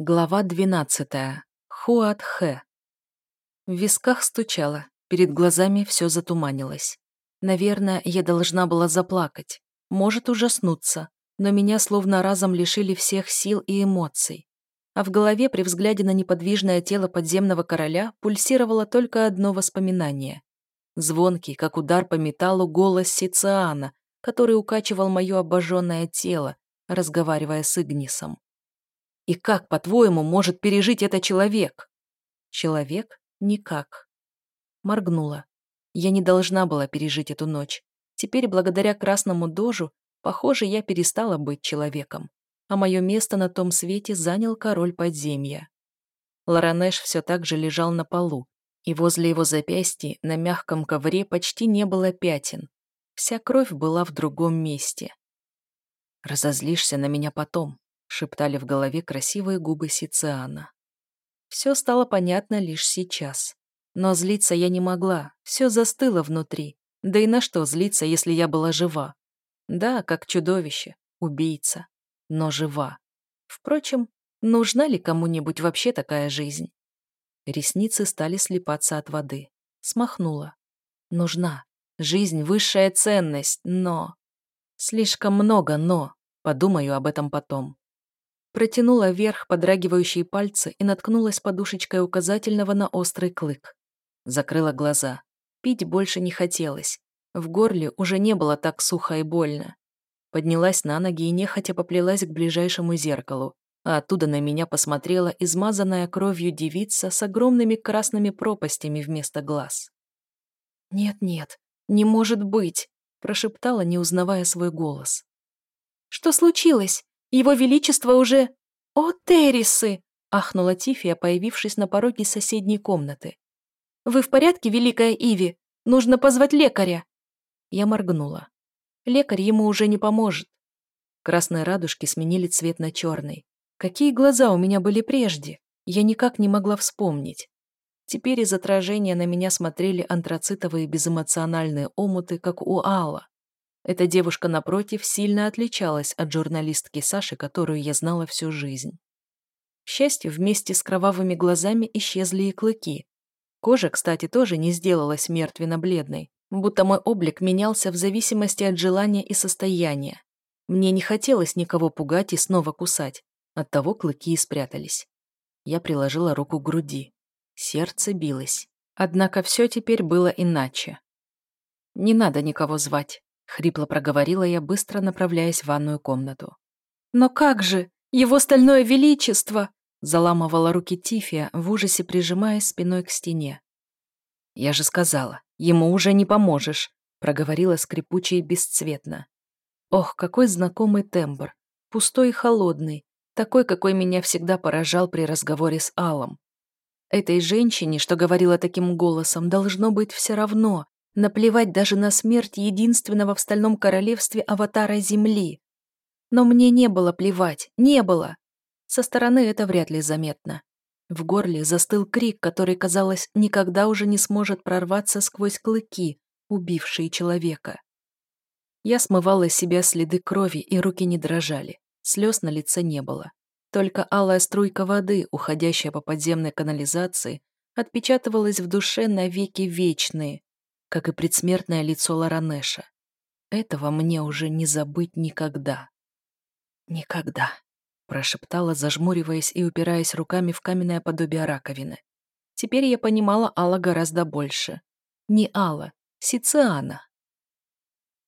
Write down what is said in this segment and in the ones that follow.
Глава двенадцатая. Хуатхэ. В висках стучало, перед глазами все затуманилось. Наверное, я должна была заплакать, может ужаснуться, но меня словно разом лишили всех сил и эмоций. А в голове при взгляде на неподвижное тело подземного короля пульсировало только одно воспоминание. Звонкий, как удар по металлу, голос Сициана, который укачивал мое обожженное тело, разговаривая с Игнисом. И как, по-твоему, может пережить это человек? Человек? Никак. Моргнула. Я не должна была пережить эту ночь. Теперь, благодаря красному дожу, похоже, я перестала быть человеком. А мое место на том свете занял король подземья. Ларанеш все так же лежал на полу, и возле его запястья на мягком ковре почти не было пятен. Вся кровь была в другом месте. «Разозлишься на меня потом», — шептали в голове красивые губы Сициана. Все стало понятно лишь сейчас. Но злиться я не могла, все застыло внутри. Да и на что злиться, если я была жива? Да, как чудовище, убийца, но жива. Впрочем, нужна ли кому-нибудь вообще такая жизнь? Ресницы стали слепаться от воды. Смахнула. Нужна. Жизнь — высшая ценность, но... Слишком много «но». Подумаю об этом потом. Протянула вверх подрагивающие пальцы и наткнулась подушечкой указательного на острый клык. Закрыла глаза. Пить больше не хотелось. В горле уже не было так сухо и больно. Поднялась на ноги и нехотя поплелась к ближайшему зеркалу, а оттуда на меня посмотрела измазанная кровью девица с огромными красными пропастями вместо глаз. «Нет-нет, не может быть!» – прошептала, не узнавая свой голос. «Что случилось? Его Величество уже...» «О, Террисы!» – ахнула Тифия, появившись на пороге соседней комнаты. «Вы в порядке, Великая Иви? Нужно позвать лекаря!» Я моргнула. Лекарь ему уже не поможет. Красные радужки сменили цвет на черный. Какие глаза у меня были прежде? Я никак не могла вспомнить. Теперь из отражения на меня смотрели антрацитовые безэмоциональные омуты, как у Алла. Эта девушка, напротив, сильно отличалась от журналистки Саши, которую я знала всю жизнь. К счастью, вместе с кровавыми глазами исчезли и клыки. Кожа, кстати, тоже не сделалась мертвенно-бледной, будто мой облик менялся в зависимости от желания и состояния. Мне не хотелось никого пугать и снова кусать, Оттого клыки и спрятались. Я приложила руку к груди. Сердце билось. Однако все теперь было иначе. «Не надо никого звать», — хрипло проговорила я, быстро направляясь в ванную комнату. «Но как же? Его стальное величество!» заламывала руки Тифия, в ужасе прижимаясь спиной к стене. «Я же сказала, ему уже не поможешь», проговорила скрипуче и бесцветно. Ох, какой знакомый тембр, пустой и холодный, такой, какой меня всегда поражал при разговоре с Аллом. Этой женщине, что говорила таким голосом, должно быть все равно, наплевать даже на смерть единственного в Стальном Королевстве аватара Земли. Но мне не было плевать, не было. Со стороны это вряд ли заметно. В горле застыл крик, который, казалось, никогда уже не сможет прорваться сквозь клыки, убившие человека. Я смывала с себя следы крови, и руки не дрожали. Слез на лице не было. Только алая струйка воды, уходящая по подземной канализации, отпечатывалась в душе навеки вечные, как и предсмертное лицо Ларанеша. Этого мне уже не забыть никогда. «Никогда», — прошептала, зажмуриваясь и упираясь руками в каменное подобие раковины. Теперь я понимала Алла гораздо больше. Не Алла, Сициана.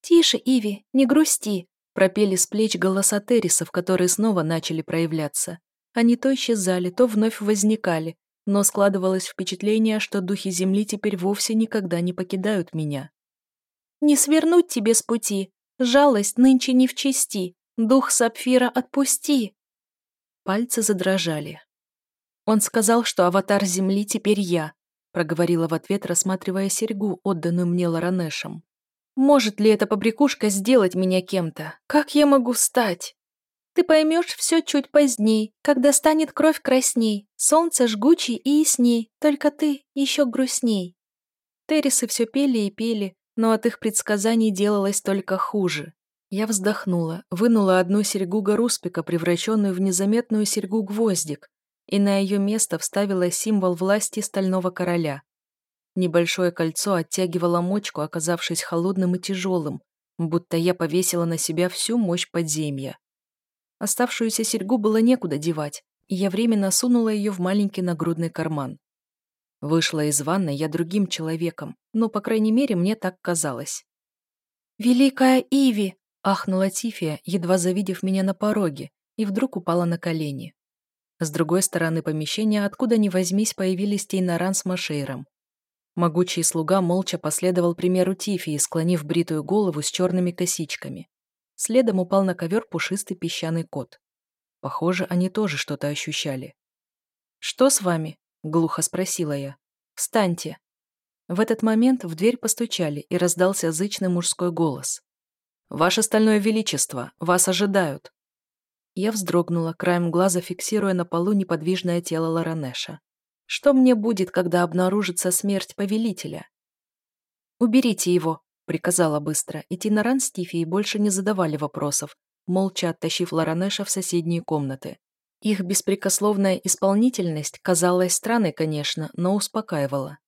«Тише, Иви, не грусти», Пропели с плеч голоса террисов, которые снова начали проявляться. Они то исчезали, то вновь возникали, но складывалось впечатление, что духи Земли теперь вовсе никогда не покидают меня. «Не свернуть тебе с пути! Жалость нынче не в чести! Дух Сапфира отпусти!» Пальцы задрожали. «Он сказал, что аватар Земли теперь я», проговорила в ответ, рассматривая серьгу, отданную мне Ларанешем. Может ли эта побрякушка сделать меня кем-то? Как я могу стать? Ты поймешь все чуть поздней, когда станет кровь красней, солнце жгучей и ясней, только ты еще грустней. Террисы все пели и пели, но от их предсказаний делалось только хуже. Я вздохнула, вынула одну серьгу горуспика, превращенную в незаметную серьгу-гвоздик, и на ее место вставила символ власти стального короля. Небольшое кольцо оттягивало мочку, оказавшись холодным и тяжелым, будто я повесила на себя всю мощь подземья. Оставшуюся серьгу было некуда девать, и я временно сунула ее в маленький нагрудный карман. Вышла из ванной я другим человеком, но, по крайней мере, мне так казалось. «Великая Иви!» — ахнула Тифия, едва завидев меня на пороге, и вдруг упала на колени. С другой стороны помещения, откуда ни возьмись, появились Тейнаран с Машейром. Могучий слуга молча последовал примеру Тифии, склонив бритую голову с черными косичками. Следом упал на ковер пушистый песчаный кот. Похоже, они тоже что-то ощущали. «Что с вами?» — глухо спросила я. «Встаньте!» В этот момент в дверь постучали, и раздался зычный мужской голос. «Ваше стальное величество, вас ожидают!» Я вздрогнула, краем глаза фиксируя на полу неподвижное тело Ларанеша. Что мне будет, когда обнаружится смерть повелителя? «Уберите его», — приказала быстро, и Тинаран с Тифией больше не задавали вопросов, молча оттащив Ларанеша в соседние комнаты. Их беспрекословная исполнительность казалась странной, конечно, но успокаивала.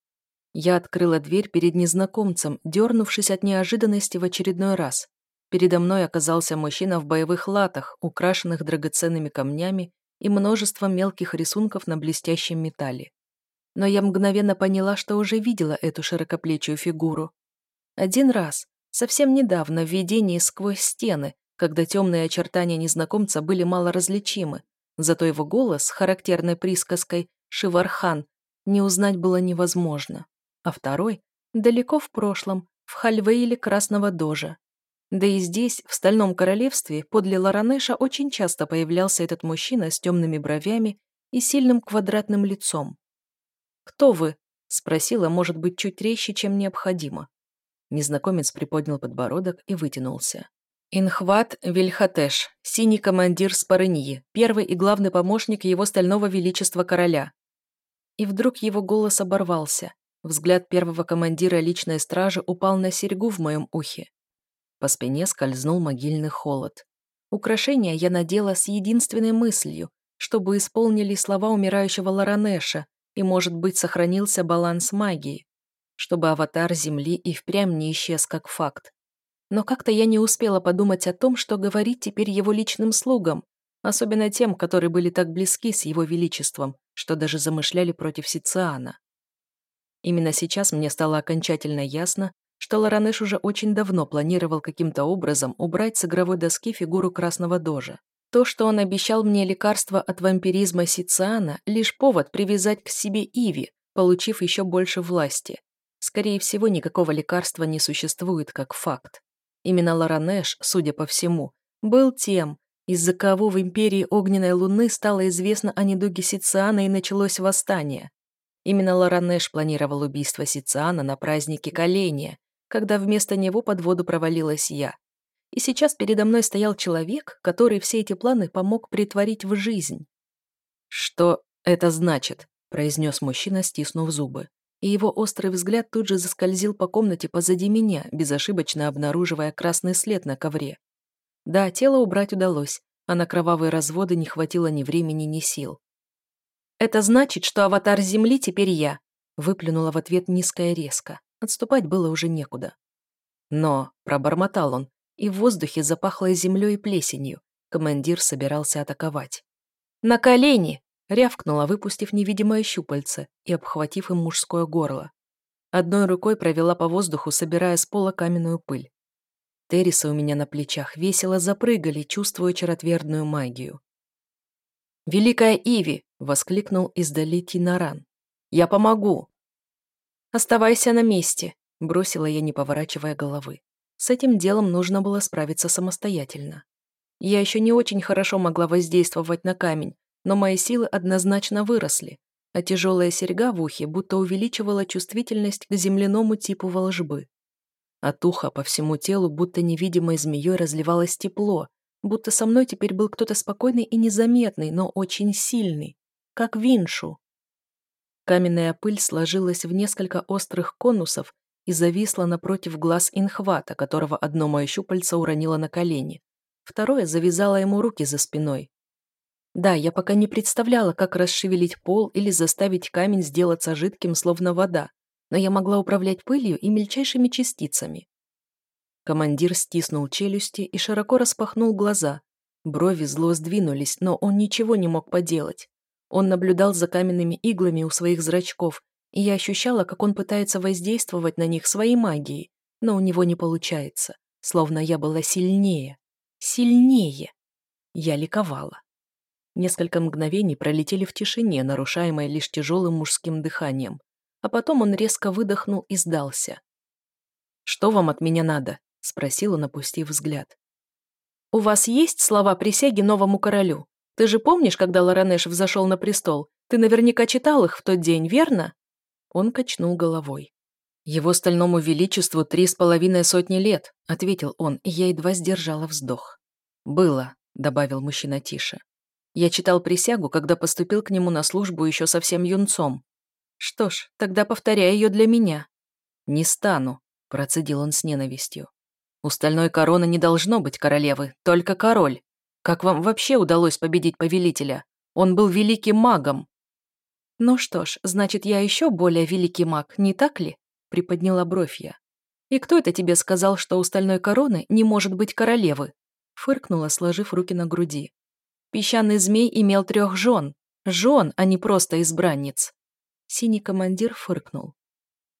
Я открыла дверь перед незнакомцем, дернувшись от неожиданности в очередной раз. Передо мной оказался мужчина в боевых латах, украшенных драгоценными камнями и множеством мелких рисунков на блестящем металле. Но я мгновенно поняла, что уже видела эту широкоплечую фигуру. Один раз, совсем недавно, в видении сквозь стены, когда темные очертания незнакомца были мало различимы, зато его голос, характерной присказкой «Шивархан», не узнать было невозможно а второй — далеко в прошлом, в Хальвейле Красного Дожа. Да и здесь, в Стальном Королевстве, подле Ларанеша очень часто появлялся этот мужчина с темными бровями и сильным квадратным лицом. «Кто вы?» — спросила, может быть, чуть резче, чем необходимо. Незнакомец приподнял подбородок и вытянулся. Инхват Вильхатеш, синий командир Спарыньи, первый и главный помощник его стального величества короля. И вдруг его голос оборвался, Взгляд первого командира личной стражи упал на серьгу в моем ухе. По спине скользнул могильный холод. Украшение я надела с единственной мыслью, чтобы исполнили слова умирающего Ларанеша и, может быть, сохранился баланс магии, чтобы аватар Земли и впрямь не исчез как факт. Но как-то я не успела подумать о том, что говорить теперь его личным слугам, особенно тем, которые были так близки с его величеством, что даже замышляли против Сициана. Именно сейчас мне стало окончательно ясно, что Ларанеш уже очень давно планировал каким-то образом убрать с игровой доски фигуру Красного Дожа. То, что он обещал мне лекарство от вампиризма Сициана, лишь повод привязать к себе Иви, получив еще больше власти. Скорее всего, никакого лекарства не существует как факт. Именно Ларанеш, судя по всему, был тем, из-за кого в Империи Огненной Луны стало известно о недуге Сициана и началось восстание. Именно Ларанеш планировал убийство Сициана на празднике Каления, когда вместо него под воду провалилась я. И сейчас передо мной стоял человек, который все эти планы помог притворить в жизнь. «Что это значит?» – произнес мужчина, стиснув зубы. И его острый взгляд тут же заскользил по комнате позади меня, безошибочно обнаруживая красный след на ковре. Да, тело убрать удалось, а на кровавые разводы не хватило ни времени, ни сил. «Это значит, что аватар Земли теперь я», — выплюнула в ответ низкая резко. Отступать было уже некуда. Но, пробормотал он, и в воздухе запахло землей и плесенью. Командир собирался атаковать. «На колени!» — рявкнула, выпустив невидимое щупальце и обхватив им мужское горло. Одной рукой провела по воздуху, собирая с пола каменную пыль. Террисы у меня на плечах весело запрыгали, чувствуя черотвердную магию. «Великая Иви!» — воскликнул издали Тинаран. «Я помогу!» «Оставайся на месте!» — бросила я, не поворачивая головы. С этим делом нужно было справиться самостоятельно. Я еще не очень хорошо могла воздействовать на камень, но мои силы однозначно выросли, а тяжелая серьга в ухе будто увеличивала чувствительность к земляному типу волжбы. От уха по всему телу будто невидимой змеей разливалось тепло, будто со мной теперь был кто-то спокойный и незаметный, но очень сильный, как Виншу. Каменная пыль сложилась в несколько острых конусов и зависла напротив глаз инхвата, которого одно мое щупальце уронило на колени. Второе завязало ему руки за спиной. Да, я пока не представляла, как расшевелить пол или заставить камень сделаться жидким, словно вода, но я могла управлять пылью и мельчайшими частицами. Командир стиснул челюсти и широко распахнул глаза. Брови зло сдвинулись, но он ничего не мог поделать. Он наблюдал за каменными иглами у своих зрачков, и я ощущала, как он пытается воздействовать на них своей магией, но у него не получается, словно я была сильнее. Сильнее! Я ликовала. Несколько мгновений пролетели в тишине, нарушаемой лишь тяжелым мужским дыханием, а потом он резко выдохнул и сдался. «Что вам от меня надо?» — спросил он, опустив взгляд. «У вас есть слова присяги новому королю? Ты же помнишь, когда Лоранеш взошел на престол? Ты наверняка читал их в тот день, верно?» Он качнул головой. «Его стальному величеству три с половиной сотни лет», — ответил он, и я едва сдержала вздох. «Было», — добавил мужчина тише. Я читал присягу, когда поступил к нему на службу еще совсем юнцом. Что ж, тогда повторяй ее для меня. Не стану, процедил он с ненавистью. У стальной короны не должно быть королевы, только король. Как вам вообще удалось победить повелителя? Он был великим магом. Ну что ж, значит, я еще более великий маг, не так ли? Приподняла бровь я. И кто это тебе сказал, что у стальной короны не может быть королевы? Фыркнула, сложив руки на груди. Песчаный змей имел трех жен. Жен, а не просто избранниц. Синий командир фыркнул.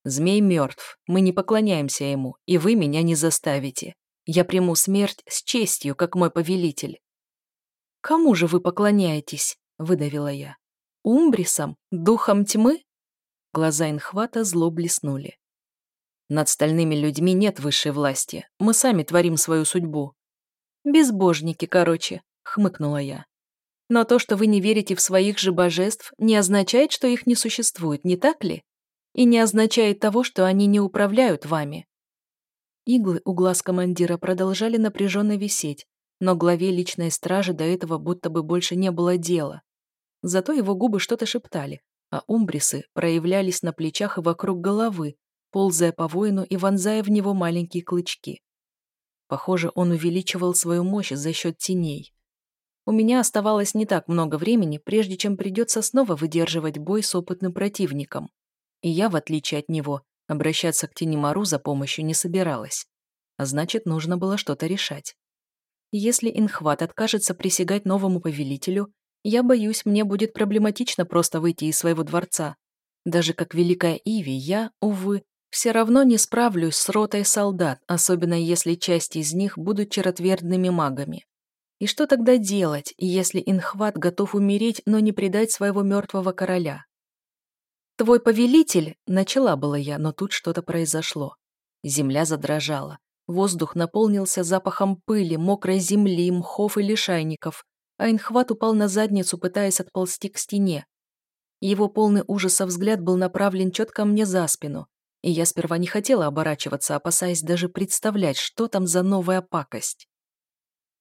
Змей мертв, мы не поклоняемся ему, и вы меня не заставите. Я приму смерть с честью, как мой повелитель. Кому же вы поклоняетесь? Выдавила я. Умбрисам? Духом тьмы? Глаза Инхвата зло блеснули. Над стальными людьми нет высшей власти. Мы сами творим свою судьбу. Безбожники, короче хмыкнула я. Но то, что вы не верите в своих же божеств, не означает, что их не существует, не так ли? И не означает того, что они не управляют вами. Иглы у глаз командира продолжали напряженно висеть, но главе личной стражи до этого будто бы больше не было дела. Зато его губы что-то шептали, а умбрисы проявлялись на плечах и вокруг головы, ползая по воину и вонзая в него маленькие клычки. Похоже, он увеличивал свою мощь за счет теней. У меня оставалось не так много времени, прежде чем придется снова выдерживать бой с опытным противником. И я, в отличие от него, обращаться к Тенемару за помощью не собиралась. А значит, нужно было что-то решать. Если Инхват откажется присягать новому повелителю, я боюсь, мне будет проблематично просто выйти из своего дворца. Даже как великая Иви, я, увы, все равно не справлюсь с ротой солдат, особенно если часть из них будут черотвердными магами. И что тогда делать, если Инхват готов умереть, но не предать своего мертвого короля? «Твой повелитель!» — начала была я, но тут что-то произошло. Земля задрожала. Воздух наполнился запахом пыли, мокрой земли, мхов и лишайников, а Инхват упал на задницу, пытаясь отползти к стене. Его полный ужаса взгляд был направлен четко мне за спину, и я сперва не хотела оборачиваться, опасаясь даже представлять, что там за новая пакость.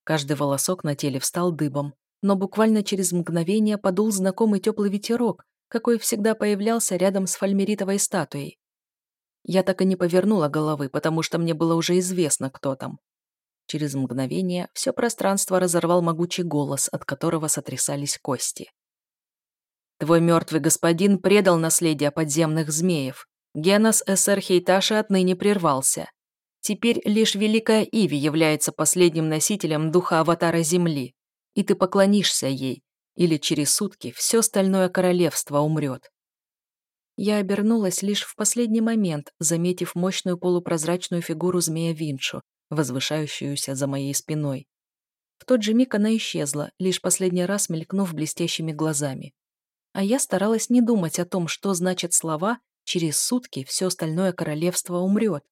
Каждый волосок на теле встал дыбом, но буквально через мгновение подул знакомый теплый ветерок, какой всегда появлялся рядом с фальмеритовой статуей. Я так и не повернула головы, потому что мне было уже известно, кто там. Через мгновение все пространство разорвал могучий голос, от которого сотрясались кости. «Твой мертвый господин предал наследие подземных змеев. Генос СР Хейташи отныне прервался. Теперь лишь Великая Иви является последним носителем духа аватара Земли, и ты поклонишься ей, или через сутки все остальное королевство умрет. Я обернулась лишь в последний момент, заметив мощную полупрозрачную фигуру змея Винчу, возвышающуюся за моей спиной. В тот же миг она исчезла, лишь последний раз мелькнув блестящими глазами. А я старалась не думать о том, что значат слова «через сутки все остальное королевство умрет»,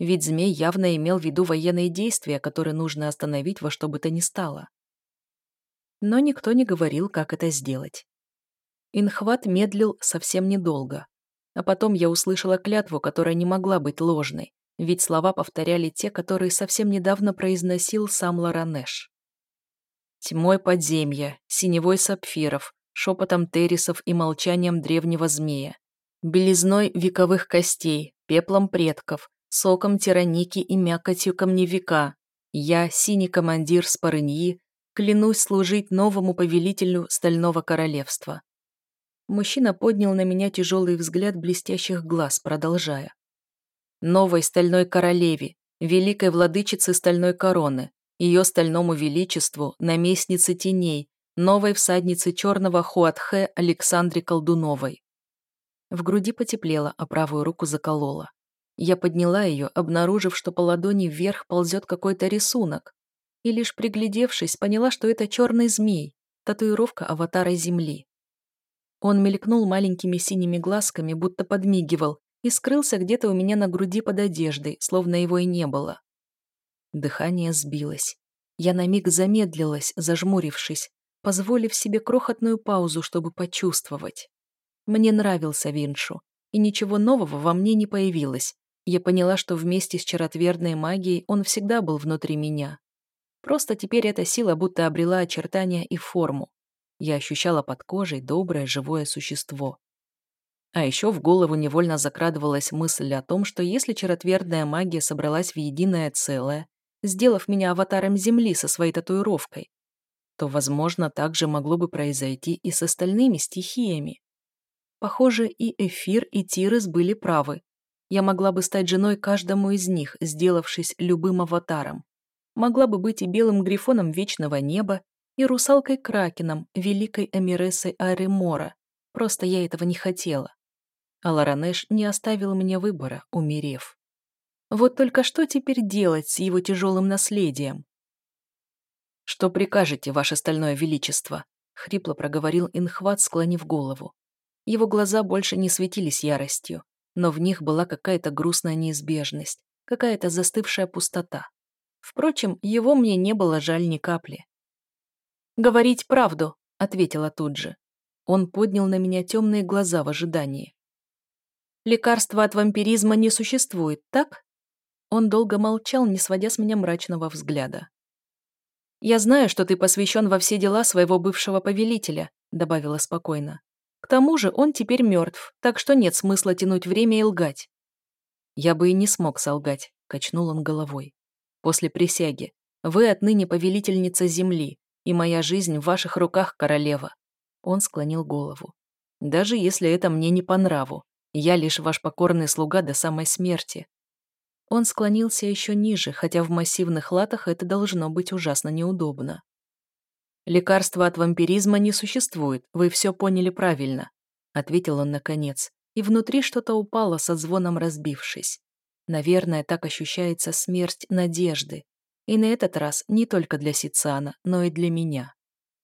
ведь змей явно имел в виду военные действия, которые нужно остановить во что бы то ни стало. Но никто не говорил, как это сделать. Инхват медлил совсем недолго. А потом я услышала клятву, которая не могла быть ложной, ведь слова повторяли те, которые совсем недавно произносил сам Ларанеш. Тьмой подземья, синевой сапфиров, шепотом террисов и молчанием древнего змея, белизной вековых костей, пеплом предков, соком тираники и мякотью камневика. Я, синий командир Спарыньи, Клянусь служить новому повелителю Стального Королевства. Мужчина поднял на меня тяжелый взгляд блестящих глаз, продолжая. Новой Стальной Королеве, великой владычице Стальной Короны, ее Стальному Величеству, наместнице теней, новой всаднице черного Хуатхе Александре Колдуновой. В груди потеплело, а правую руку заколола. Я подняла ее, обнаружив, что по ладони вверх ползет какой-то рисунок, и лишь приглядевшись, поняла, что это черный змей, татуировка аватара Земли. Он мелькнул маленькими синими глазками, будто подмигивал, и скрылся где-то у меня на груди под одеждой, словно его и не было. Дыхание сбилось. Я на миг замедлилась, зажмурившись, позволив себе крохотную паузу, чтобы почувствовать. Мне нравился Виншу, и ничего нового во мне не появилось. Я поняла, что вместе с чаротвердной магией он всегда был внутри меня. Просто теперь эта сила будто обрела очертания и форму. Я ощущала под кожей доброе живое существо. А еще в голову невольно закрадывалась мысль о том, что если чаротвердная магия собралась в единое целое, сделав меня аватаром Земли со своей татуировкой, то, возможно, так же могло бы произойти и с остальными стихиями. Похоже, и Эфир, и Тирес были правы. Я могла бы стать женой каждому из них, сделавшись любым аватаром. Могла бы быть и белым грифоном вечного неба, и русалкой-кракеном, великой Эмирессой Аремора. Просто я этого не хотела. А Ларанеш не оставил мне выбора, умерев. Вот только что теперь делать с его тяжелым наследием? «Что прикажете, ваше стальное величество?» — хрипло проговорил Инхват, склонив голову. Его глаза больше не светились яростью, но в них была какая-то грустная неизбежность, какая-то застывшая пустота. Впрочем, его мне не было жаль ни капли. «Говорить правду», — ответила тут же. Он поднял на меня темные глаза в ожидании. «Лекарства от вампиризма не существует, так?» Он долго молчал, не сводя с меня мрачного взгляда. «Я знаю, что ты посвящен во все дела своего бывшего повелителя», добавила спокойно. «К тому же он теперь мертв, так что нет смысла тянуть время и лгать». «Я бы и не смог солгать», — качнул он головой. «После присяги. Вы отныне повелительница земли, и моя жизнь в ваших руках, королева». Он склонил голову. «Даже если это мне не по нраву, я лишь ваш покорный слуга до самой смерти, он склонился еще ниже, хотя в массивных латах это должно быть ужасно неудобно. «Лекарства от вампиризма не существует, вы все поняли правильно», ответил он наконец, и внутри что-то упало со звоном разбившись. Наверное, так ощущается смерть надежды. И на этот раз не только для Сицана, но и для меня.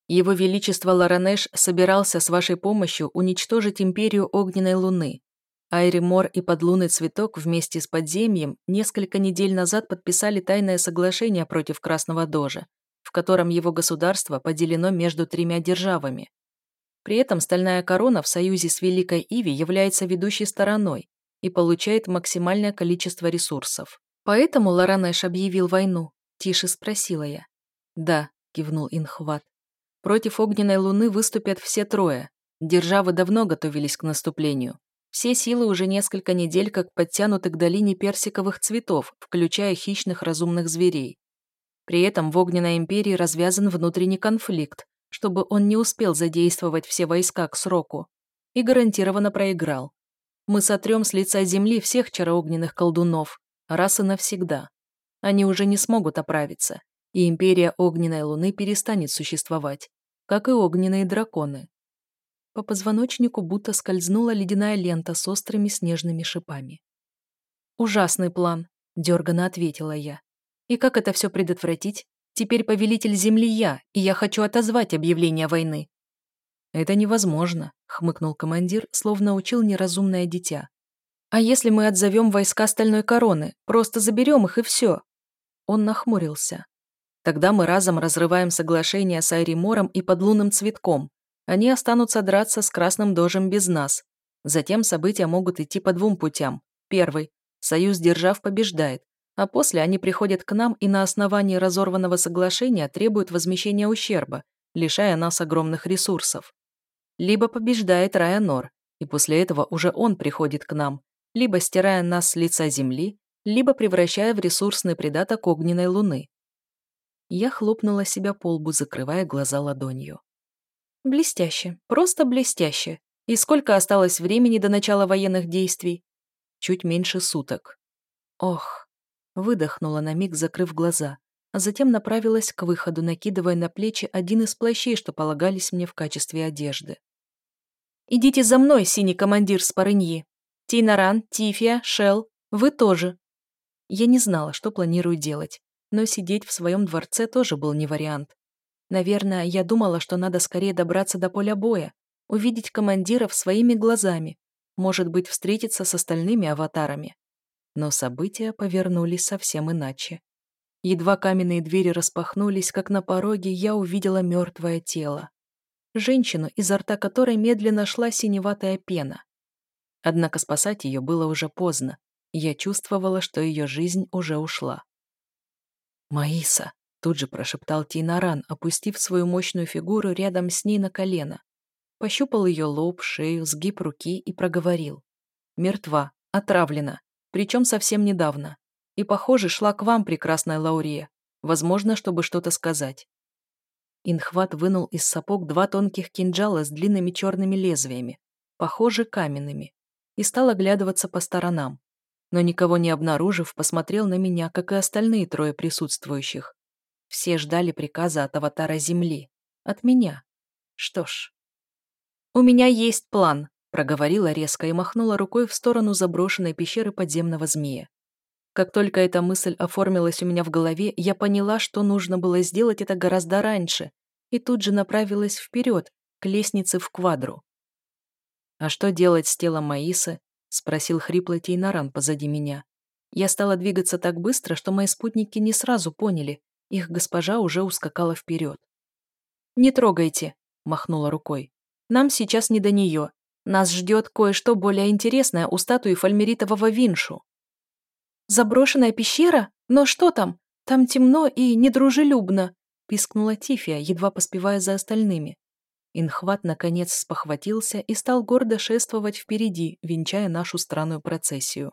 Его Величество Ларанеш собирался с вашей помощью уничтожить империю Огненной Луны, Айримор и подлунный цветок вместе с подземьем несколько недель назад подписали тайное соглашение против Красного Дожа, в котором его государство поделено между тремя державами. При этом Стальная Корона в союзе с Великой Иви является ведущей стороной и получает максимальное количество ресурсов. Поэтому Ларанеш объявил войну? Тише спросила я. Да, кивнул Инхват. Против Огненной Луны выступят все трое. Державы давно готовились к наступлению. Все силы уже несколько недель как подтянуты к долине персиковых цветов, включая хищных разумных зверей. При этом в Огненной империи развязан внутренний конфликт, чтобы он не успел задействовать все войска к сроку, и гарантированно проиграл. Мы сотрем с лица земли всех чароогненных колдунов, раз и навсегда. Они уже не смогут оправиться, и империя Огненной Луны перестанет существовать, как и огненные драконы. По позвоночнику будто скользнула ледяная лента с острыми снежными шипами. «Ужасный план», — дерганно ответила я. «И как это все предотвратить? Теперь повелитель земли я, и я хочу отозвать объявление войны». «Это невозможно», — хмыкнул командир, словно учил неразумное дитя. «А если мы отзовем войска Стальной Короны? Просто заберем их и все?» Он нахмурился. «Тогда мы разом разрываем соглашение с Айримором и подлунным цветком. Они останутся драться с Красным Дожем без нас. Затем события могут идти по двум путям. Первый. Союз держав побеждает, а после они приходят к нам и на основании разорванного соглашения требуют возмещения ущерба, лишая нас огромных ресурсов. Либо побеждает Райанор, и после этого уже он приходит к нам, либо стирая нас с лица земли, либо превращая в ресурсный придаток огненной луны. Я хлопнула себя по лбу, закрывая глаза ладонью. Блестяще, просто блестяще. И сколько осталось времени до начала военных действий? Чуть меньше суток. Ох. Выдохнула на миг, закрыв глаза, а затем направилась к выходу, накидывая на плечи один из плащей, что полагались мне в качестве одежды. «Идите за мной, синий командир с Парыньи. Тейнаран, Тифия, Шел, вы тоже». Я не знала, что планирую делать, но сидеть в своем дворце тоже был не вариант. Наверное, я думала, что надо скорее добраться до поля боя, увидеть командиров своими глазами, может быть, встретиться с остальными аватарами. Но события повернулись совсем иначе. Едва каменные двери распахнулись, как на пороге я увидела мертвое тело. Женщину, изо рта которой медленно шла синеватая пена. Однако спасать ее было уже поздно, я чувствовала, что ее жизнь уже ушла. «Маиса!» — тут же прошептал Тейнаран, опустив свою мощную фигуру рядом с ней на колено. Пощупал ее лоб, шею, сгиб руки и проговорил. «Мертва, отравлена, причем совсем недавно. И, похоже, шла к вам, прекрасная Лаурия, возможно, чтобы что-то сказать». Инхват вынул из сапог два тонких кинжала с длинными черными лезвиями, похоже, каменными, и стал оглядываться по сторонам но никого не обнаружив, посмотрел на меня, как и остальные трое присутствующих. Все ждали приказа от аватара Земли. От меня. Что ж. «У меня есть план», — проговорила резко и махнула рукой в сторону заброшенной пещеры подземного змея. Как только эта мысль оформилась у меня в голове, я поняла, что нужно было сделать это гораздо раньше, и тут же направилась вперед, к лестнице в квадру. А что делать с телом Маисы, — спросил хриплый Тейнаран позади меня. Я стала двигаться так быстро, что мои спутники не сразу поняли. Их госпожа уже ускакала вперед. «Не трогайте», — махнула рукой. «Нам сейчас не до нее. Нас ждет кое-что более интересное у статуи фальмеритового Виншу». «Заброшенная пещера? Но что там? Там темно и недружелюбно», — пискнула Тифия, едва поспевая за остальными. Инхват наконец спохватился и стал гордо шествовать впереди, венчая нашу странную процессию.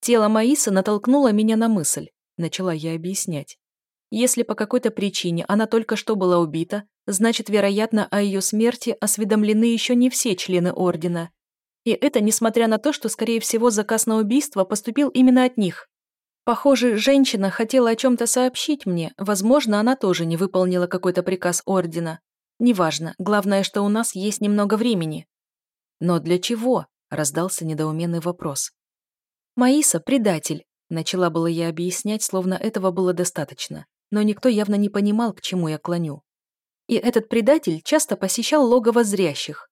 Тело Маиса натолкнуло меня на мысль, начала я объяснять. Если по какой-то причине она только что была убита, значит, вероятно, о ее смерти осведомлены еще не все члены Ордена. И это несмотря на то, что, скорее всего, заказ на убийство поступил именно от них. Похоже, женщина хотела о чем-то сообщить мне, возможно, она тоже не выполнила какой-то приказ Ордена, Неважно, главное, что у нас есть немного времени. Но для чего? Раздался недоуменный вопрос. Маиса – предатель. Начала было я объяснять, словно этого было достаточно. Но никто явно не понимал, к чему я клоню. И этот предатель часто посещал логово зрящих.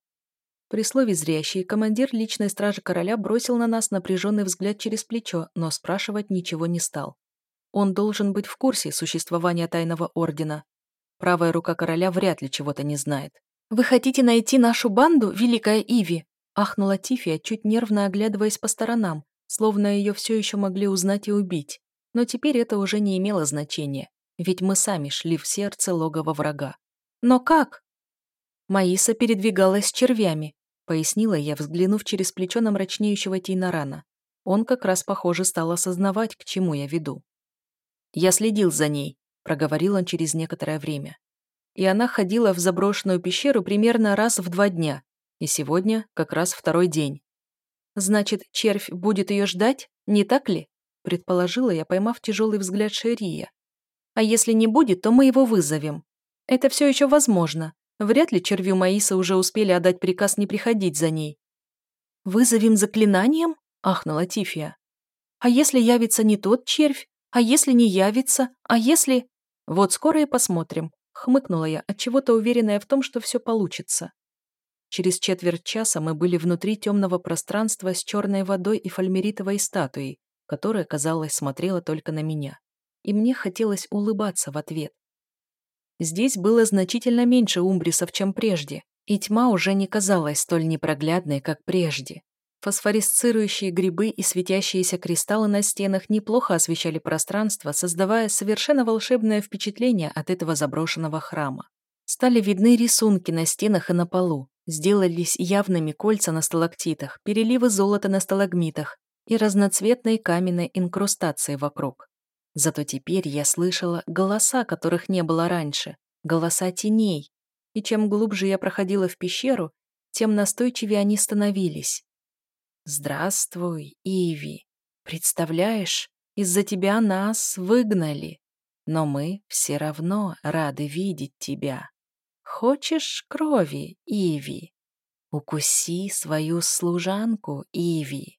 При слове «зрящий» командир личной стражи короля бросил на нас напряженный взгляд через плечо, но спрашивать ничего не стал. Он должен быть в курсе существования тайного ордена, Правая рука короля вряд ли чего-то не знает. «Вы хотите найти нашу банду, Великая Иви?» ахнула Тифия, чуть нервно оглядываясь по сторонам, словно ее все еще могли узнать и убить. Но теперь это уже не имело значения, ведь мы сами шли в сердце логова врага. «Но как?» Маиса передвигалась червями, пояснила я, взглянув через плечо на мрачнеющего Тейнарана. Он как раз, похоже, стал осознавать, к чему я веду. Я следил за ней, проговорил он через некоторое время. И она ходила в заброшенную пещеру примерно раз в два дня, и сегодня как раз второй день. Значит, червь будет ее ждать, не так ли? Предположила я, поймав тяжелый взгляд Шерия. А если не будет, то мы его вызовем. Это все еще возможно. Вряд ли червю Маиса уже успели отдать приказ не приходить за ней. «Вызовем заклинанием?» – ахнула Тифия. «А если явится не тот червь? А если не явится? А если...» «Вот скоро и посмотрим», — хмыкнула я, отчего-то уверенная в том, что все получится. Через четверть часа мы были внутри темного пространства с черной водой и фальмеритовой статуей, которая, казалось, смотрела только на меня. И мне хотелось улыбаться в ответ. Здесь было значительно меньше умбрисов, чем прежде, и тьма уже не казалась столь непроглядной, как прежде. Фосфорисцирующие грибы и светящиеся кристаллы на стенах неплохо освещали пространство, создавая совершенно волшебное впечатление от этого заброшенного храма. Стали видны рисунки на стенах и на полу, сделались явными кольца на сталактитах, переливы золота на сталагмитах и разноцветные каменные инкрустации вокруг. Зато теперь я слышала голоса, которых не было раньше, голоса теней, и чем глубже я проходила в пещеру, тем настойчивее они становились. «Здравствуй, Иви. Представляешь, из-за тебя нас выгнали, но мы все равно рады видеть тебя. Хочешь крови, Иви? Укуси свою служанку, Иви.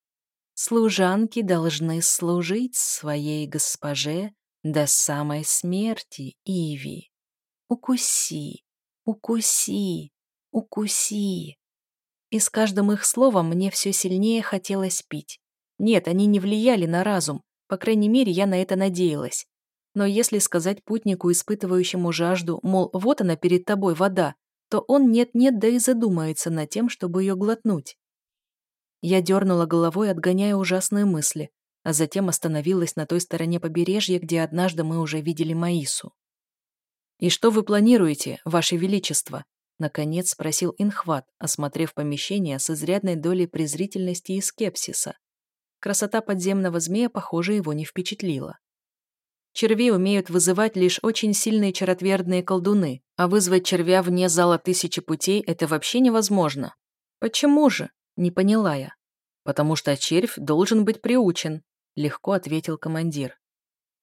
Служанки должны служить своей госпоже до самой смерти, Иви. Укуси, укуси, укуси. И с каждым их словом мне все сильнее хотелось пить. Нет, они не влияли на разум, по крайней мере, я на это надеялась. Но если сказать путнику, испытывающему жажду, мол, вот она перед тобой вода, то он нет-нет, да и задумается над тем, чтобы ее глотнуть. Я дернула головой, отгоняя ужасные мысли, а затем остановилась на той стороне побережья, где однажды мы уже видели Маису. «И что вы планируете, Ваше Величество?» Наконец спросил Инхват, осмотрев помещение с изрядной долей презрительности и скепсиса. Красота подземного змея, похоже, его не впечатлила. Черви умеют вызывать лишь очень сильные чаротвердные колдуны, а вызвать червя вне зала тысячи путей – это вообще невозможно. Почему же? Не поняла я. Потому что червь должен быть приучен, легко ответил командир.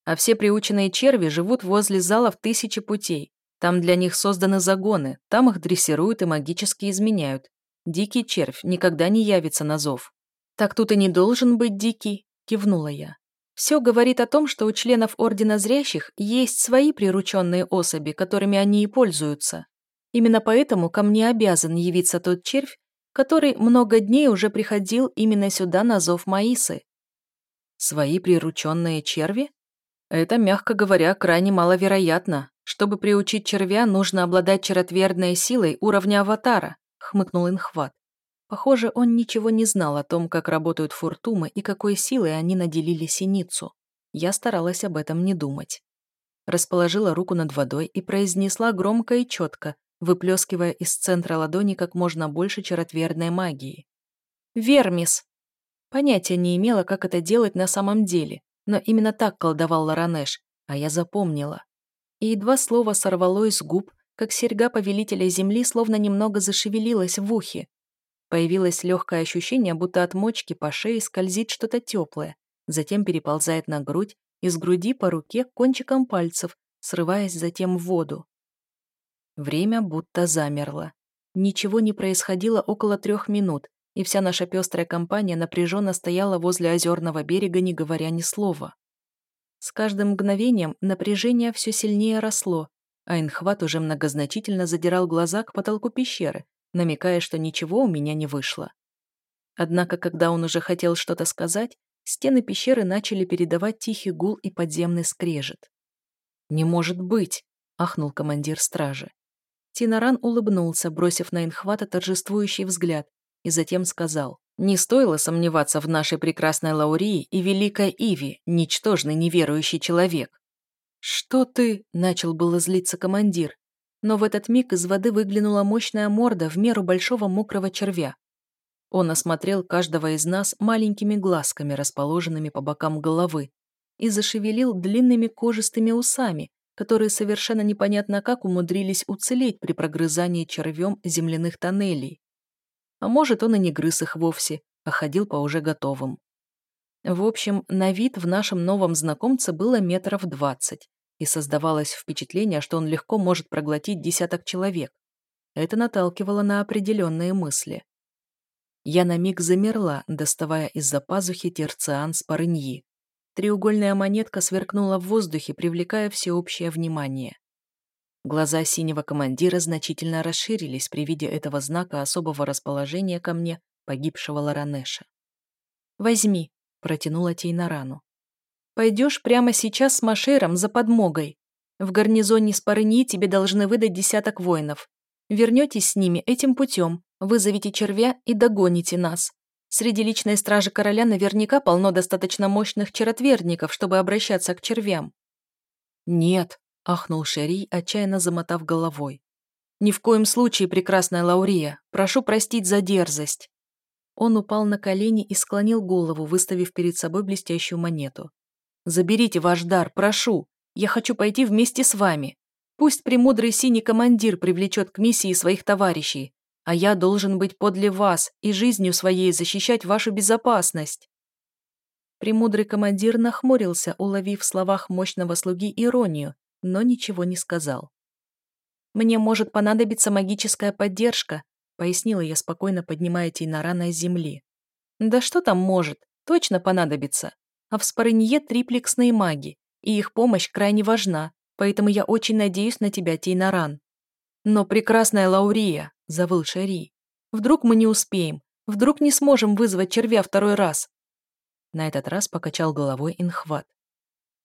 А все приученные черви живут возле залов тысячи путей. Там для них созданы загоны, там их дрессируют и магически изменяют. Дикий червь никогда не явится на зов. «Так тут и не должен быть дикий», – кивнула я. «Все говорит о том, что у членов Ордена Зрящих есть свои прирученные особи, которыми они и пользуются. Именно поэтому ко мне обязан явиться тот червь, который много дней уже приходил именно сюда на зов Маисы». «Свои прирученные черви?» Это, мягко говоря, крайне маловероятно. Чтобы приучить червя, нужно обладать чаротвердной силой уровня аватара, хмыкнул Инхват. Похоже, он ничего не знал о том, как работают фуртумы и какой силой они наделили синицу. Я старалась об этом не думать. Расположила руку над водой и произнесла громко и четко, выплескивая из центра ладони как можно больше чаротвердной магии. «Вермис!» Понятия не имела, как это делать на самом деле, но именно так колдовал Ларанеш, а я запомнила. И едва слово сорвалось с губ, как серьга повелителя земли словно немного зашевелилась в ухе, Появилось легкое ощущение, будто от мочки по шее скользит что-то теплое, затем переползает на грудь, из груди по руке кончиком пальцев, срываясь затем в воду. Время будто замерло. Ничего не происходило около трех минут, и вся наша пестрая компания напряженно стояла возле озерного берега, не говоря ни слова. С каждым мгновением напряжение все сильнее росло, а Инхват уже многозначительно задирал глаза к потолку пещеры, намекая, что ничего у меня не вышло. Однако, когда он уже хотел что-то сказать, стены пещеры начали передавать тихий гул и подземный скрежет. «Не может быть!» — ахнул командир стражи. Тинаран улыбнулся, бросив на Инхвата торжествующий взгляд, и затем сказал, «Не стоило сомневаться в нашей прекрасной Лаурии и великой Иви, ничтожный неверующий человек». «Что ты?» — начал было злиться командир, но в этот миг из воды выглянула мощная морда в меру большого мокрого червя. Он осмотрел каждого из нас маленькими глазками, расположенными по бокам головы, и зашевелил длинными кожистыми усами, которые совершенно непонятно как умудрились уцелеть при прогрызании червем земляных тоннелей. А может, он и не грыз их вовсе, а ходил по уже готовым. В общем, на вид в нашем новом знакомце было метров двадцать, и создавалось впечатление, что он легко может проглотить десяток человек. Это наталкивало на определенные мысли. Я на миг замерла, доставая из-за пазухи терциан с парыньи. Треугольная монетка сверкнула в воздухе, привлекая всеобщее внимание. Глаза синего командира значительно расширились при виде этого знака особого расположения ко мне погибшего Ларанеша. «Возьми», — протянула Тейнарану. Пойдешь прямо сейчас с Машером за подмогой. В гарнизоне Спарыни тебе должны выдать десяток воинов. Вернетесь с ними этим путем, вызовите червя и догоните нас. Среди личной стражи короля наверняка полно достаточно мощных черотвердников, чтобы обращаться к червям». «Нет», — ахнул Шерри, отчаянно замотав головой. «Ни в коем случае, прекрасная Лаурия, прошу простить за дерзость». Он упал на колени и склонил голову, выставив перед собой блестящую монету. Заберите ваш дар, прошу. Я хочу пойти вместе с вами. Пусть премудрый синий командир привлечет к миссии своих товарищей, а я должен быть подле вас и жизнью своей защищать вашу безопасность». Премудрый командир нахмурился, уловив в словах мощного слуги иронию, но ничего не сказал. «Мне может понадобиться магическая поддержка», пояснила я спокойно, поднимая Тейнарана с земли. «Да что там может? Точно понадобится. А в Спарынье триплексные маги, и их помощь крайне важна, поэтому я очень надеюсь на тебя, Тейнаран». «Но прекрасная Лаурия», — завыл Шари. «Вдруг мы не успеем? Вдруг не сможем вызвать червя второй раз?» На этот раз покачал головой Инхват.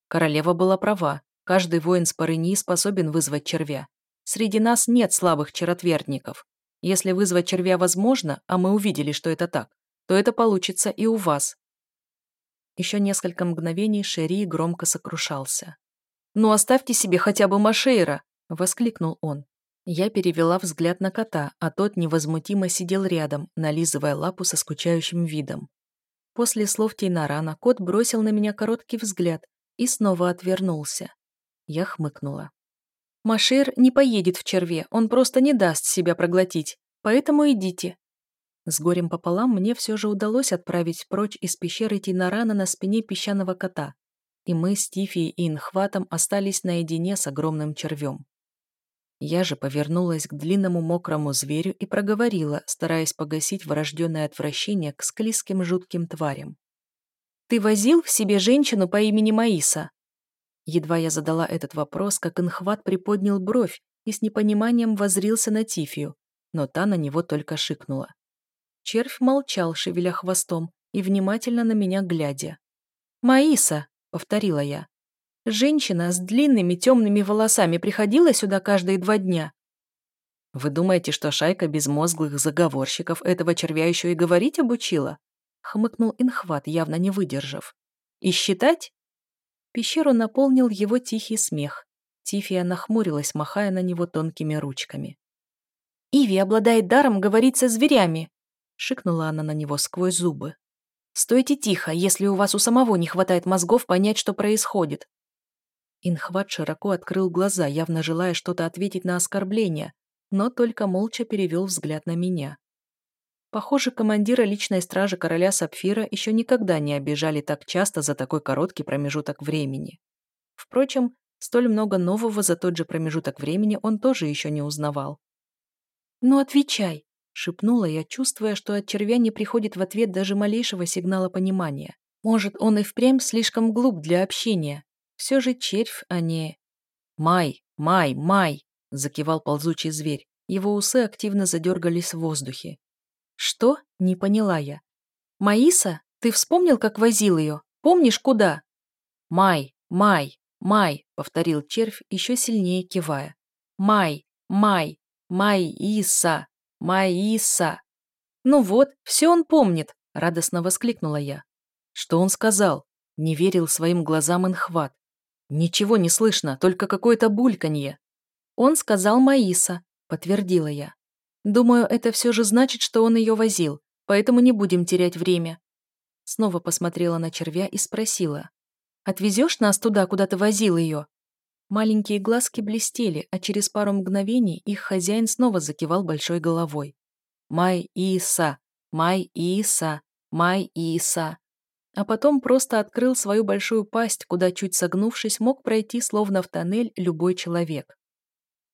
Королева была права. Каждый воин с Парыни способен вызвать червя. Среди нас нет слабых черотвердников. Если вызвать червя возможно, а мы увидели, что это так, то это получится и у вас. Еще несколько мгновений Шерри громко сокрушался. «Ну оставьте себе хотя бы Машейра!» — воскликнул он. Я перевела взгляд на кота, а тот невозмутимо сидел рядом, нализывая лапу со скучающим видом. После слов Тейнарана кот бросил на меня короткий взгляд и снова отвернулся. Я хмыкнула. «Машир не поедет в черве, он просто не даст себя проглотить, поэтому идите». С горем пополам мне все же удалось отправить прочь из пещеры Тейнарана на спине песчаного кота, и мы с Тифией и Инхватом остались наедине с огромным червем. Я же повернулась к длинному мокрому зверю и проговорила, стараясь погасить врожденное отвращение к склизким жутким тварям. «Ты возил в себе женщину по имени Маиса?» Едва я задала этот вопрос, как Инхват приподнял бровь и с непониманием возрился на Тифию, но та на него только шикнула. Червь молчал, шевеля хвостом, и внимательно на меня глядя. «Маиса!» — повторила я. Женщина с длинными темными волосами приходила сюда каждые два дня. Вы думаете, что шайка безмозглых заговорщиков этого червя еще и говорить обучила? Хмыкнул Инхват, явно не выдержав. И считать? Пещеру наполнил его тихий смех. Тифия нахмурилась, махая на него тонкими ручками. «Иви обладает даром говорить со зверями!» Шикнула она на него сквозь зубы. «Стойте тихо, если у вас у самого не хватает мозгов понять, что происходит. Инхват широко открыл глаза, явно желая что-то ответить на оскорбление, но только молча перевел взгляд на меня. Похоже, командира личной стражи короля Сапфира еще никогда не обижали так часто за такой короткий промежуток времени. Впрочем, столь много нового за тот же промежуток времени он тоже еще не узнавал. «Ну отвечай!» — шепнула я, чувствуя, что от червя не приходит в ответ даже малейшего сигнала понимания. Может, он и впрямь слишком глуп для общения, все же червь, а не... «Май! Май! Май!» — закивал ползучий зверь. Его усы активно задергались в воздухе. «Что?» — не поняла я. «Маиса? Ты вспомнил, как возил ее? Помнишь, куда?» «Май! Май! Май!» — повторил червь, еще сильнее кивая. «Май! Май! Май-Иса! Маиса!» «Ну вот, все он помнит!» — радостно воскликнула я. «Что он сказал?» — не верил своим глазам Инхват. «Ничего не слышно, только какое-то бульканье». «Он сказал Маиса», — подтвердила я. «Думаю, это все же значит, что он ее возил, поэтому не будем терять время». Снова посмотрела на червя и спросила. «Отвезешь нас туда, куда ты возил ее?» Маленькие глазки блестели, а через пару мгновений их хозяин снова закивал большой головой. «Май-Иса! Май-Иса! Май-Иса!» А потом просто открыл свою большую пасть, куда, чуть согнувшись, мог пройти словно в тоннель любой человек.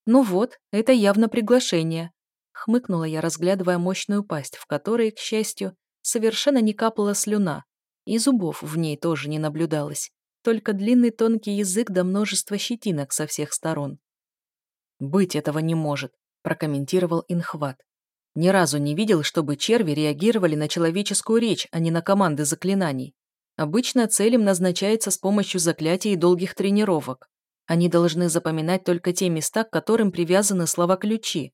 «Ну вот, это явно приглашение», — хмыкнула я, разглядывая мощную пасть, в которой, к счастью, совершенно не капала слюна, и зубов в ней тоже не наблюдалось, только длинный тонкий язык да множество щетинок со всех сторон. «Быть этого не может», — прокомментировал Инхват. Ни разу не видел, чтобы черви реагировали на человеческую речь, а не на команды заклинаний. Обычно цель им назначается с помощью заклятий и долгих тренировок. Они должны запоминать только те места, к которым привязаны слова-ключи.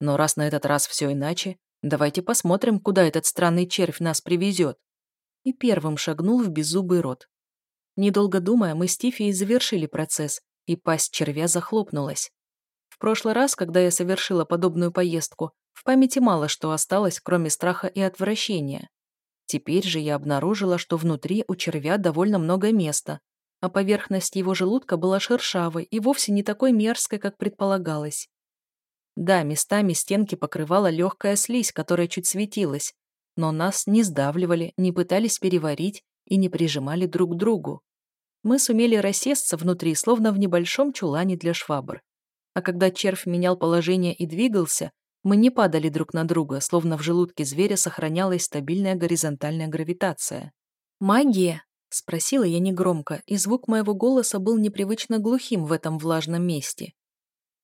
Но раз на этот раз все иначе, давайте посмотрим, куда этот странный червь нас привезет. И первым шагнул в беззубый рот. Недолго думая, мы с Тифией завершили процесс, и пасть червя захлопнулась. В прошлый раз, когда я совершила подобную поездку, в памяти мало что осталось, кроме страха и отвращения. Теперь же я обнаружила, что внутри у червя довольно много места, а поверхность его желудка была шершавой и вовсе не такой мерзкой, как предполагалось. Да, местами стенки покрывала легкая слизь, которая чуть светилась, но нас не сдавливали, не пытались переварить и не прижимали друг к другу. Мы сумели рассесться внутри, словно в небольшом чулане для швабр. А когда червь менял положение и двигался, мы не падали друг на друга, словно в желудке зверя сохранялась стабильная горизонтальная гравитация. «Магия?» – спросила я негромко, и звук моего голоса был непривычно глухим в этом влажном месте.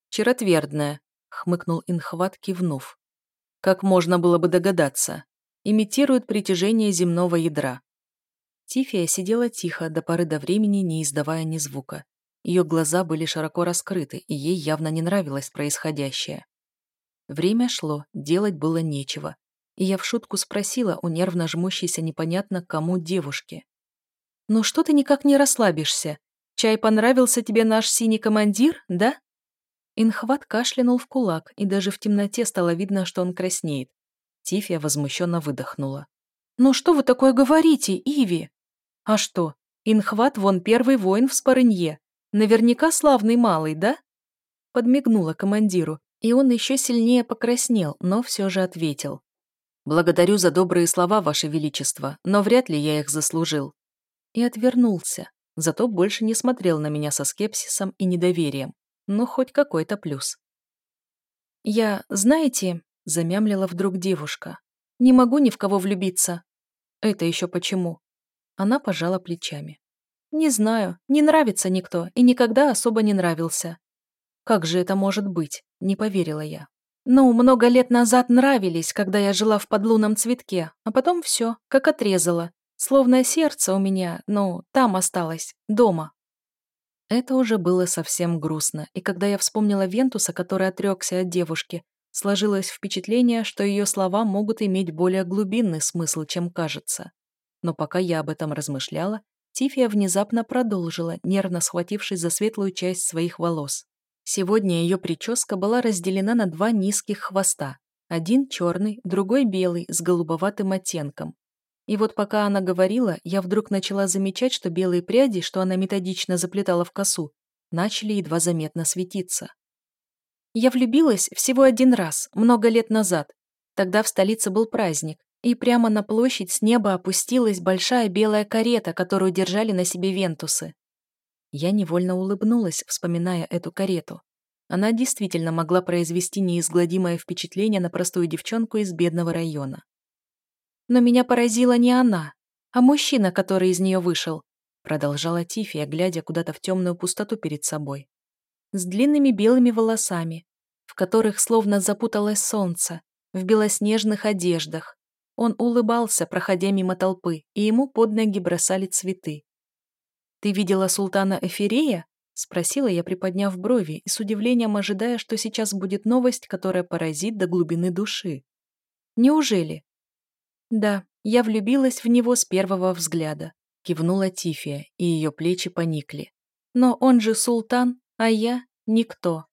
«Черотвердная», – хмыкнул Инхват, кивнув. «Как можно было бы догадаться? Имитирует притяжение земного ядра. Тифия сидела тихо, до поры до времени не издавая ни звука. Ее глаза были широко раскрыты, и ей явно не нравилось происходящее. Время шло, делать было нечего. И я в шутку спросила у нервно жмущейся непонятно кому девушки. «Ну что ты никак не расслабишься? Чай понравился тебе наш синий командир, да?» Инхват кашлянул в кулак, и даже в темноте стало видно, что он краснеет. Тифия возмущенно выдохнула. «Ну что вы такое говорите, Иви?» А что, Инхват вон первый воин в Спарынье. Наверняка славный малый, да? Подмигнула командиру, и он еще сильнее покраснел, но все же ответил. «Благодарю за добрые слова, Ваше Величество, но вряд ли я их заслужил». И отвернулся, зато больше не смотрел на меня со скепсисом и недоверием. Ну, хоть какой-то плюс. «Я, знаете...» — замямлила вдруг девушка. «Не могу ни в кого влюбиться». «Это еще почему?» Она пожала плечами. «Не знаю, не нравится никто и никогда особо не нравился». «Как же это может быть?» – не поверила я. «Ну, много лет назад нравились, когда я жила в подлунном цветке, а потом все, как отрезала. Словно сердце у меня, ну, там осталось, дома». Это уже было совсем грустно, и когда я вспомнила Вентуса, который отрекся от девушки, сложилось впечатление, что ее слова могут иметь более глубинный смысл, чем кажется. Но пока я об этом размышляла, Тифия внезапно продолжила, нервно схватившись за светлую часть своих волос. Сегодня ее прическа была разделена на два низких хвоста. Один черный, другой белый, с голубоватым оттенком. И вот пока она говорила, я вдруг начала замечать, что белые пряди, что она методично заплетала в косу, начали едва заметно светиться. Я влюбилась всего один раз, много лет назад. Тогда в столице был праздник, и прямо на площадь с неба опустилась большая белая карета, которую держали на себе вентусы. Я невольно улыбнулась, вспоминая эту карету. Она действительно могла произвести неизгладимое впечатление на простую девчонку из бедного района. Но меня поразила не она, а мужчина, который из нее вышел, продолжала Тифия, глядя куда-то в темную пустоту перед собой. С длинными белыми волосами, в которых словно запуталось солнце, в белоснежных одеждах, он улыбался, проходя мимо толпы, и ему под ноги бросали цветы. «Ты видела султана Эфирея?» — спросила я, приподняв брови, и с удивлением ожидая, что сейчас будет новость, которая поразит до глубины души. «Неужели?» «Да, я влюбилась в него с первого взгляда», — кивнула Тифия, и ее плечи поникли. «Но он же султан, а я — никто».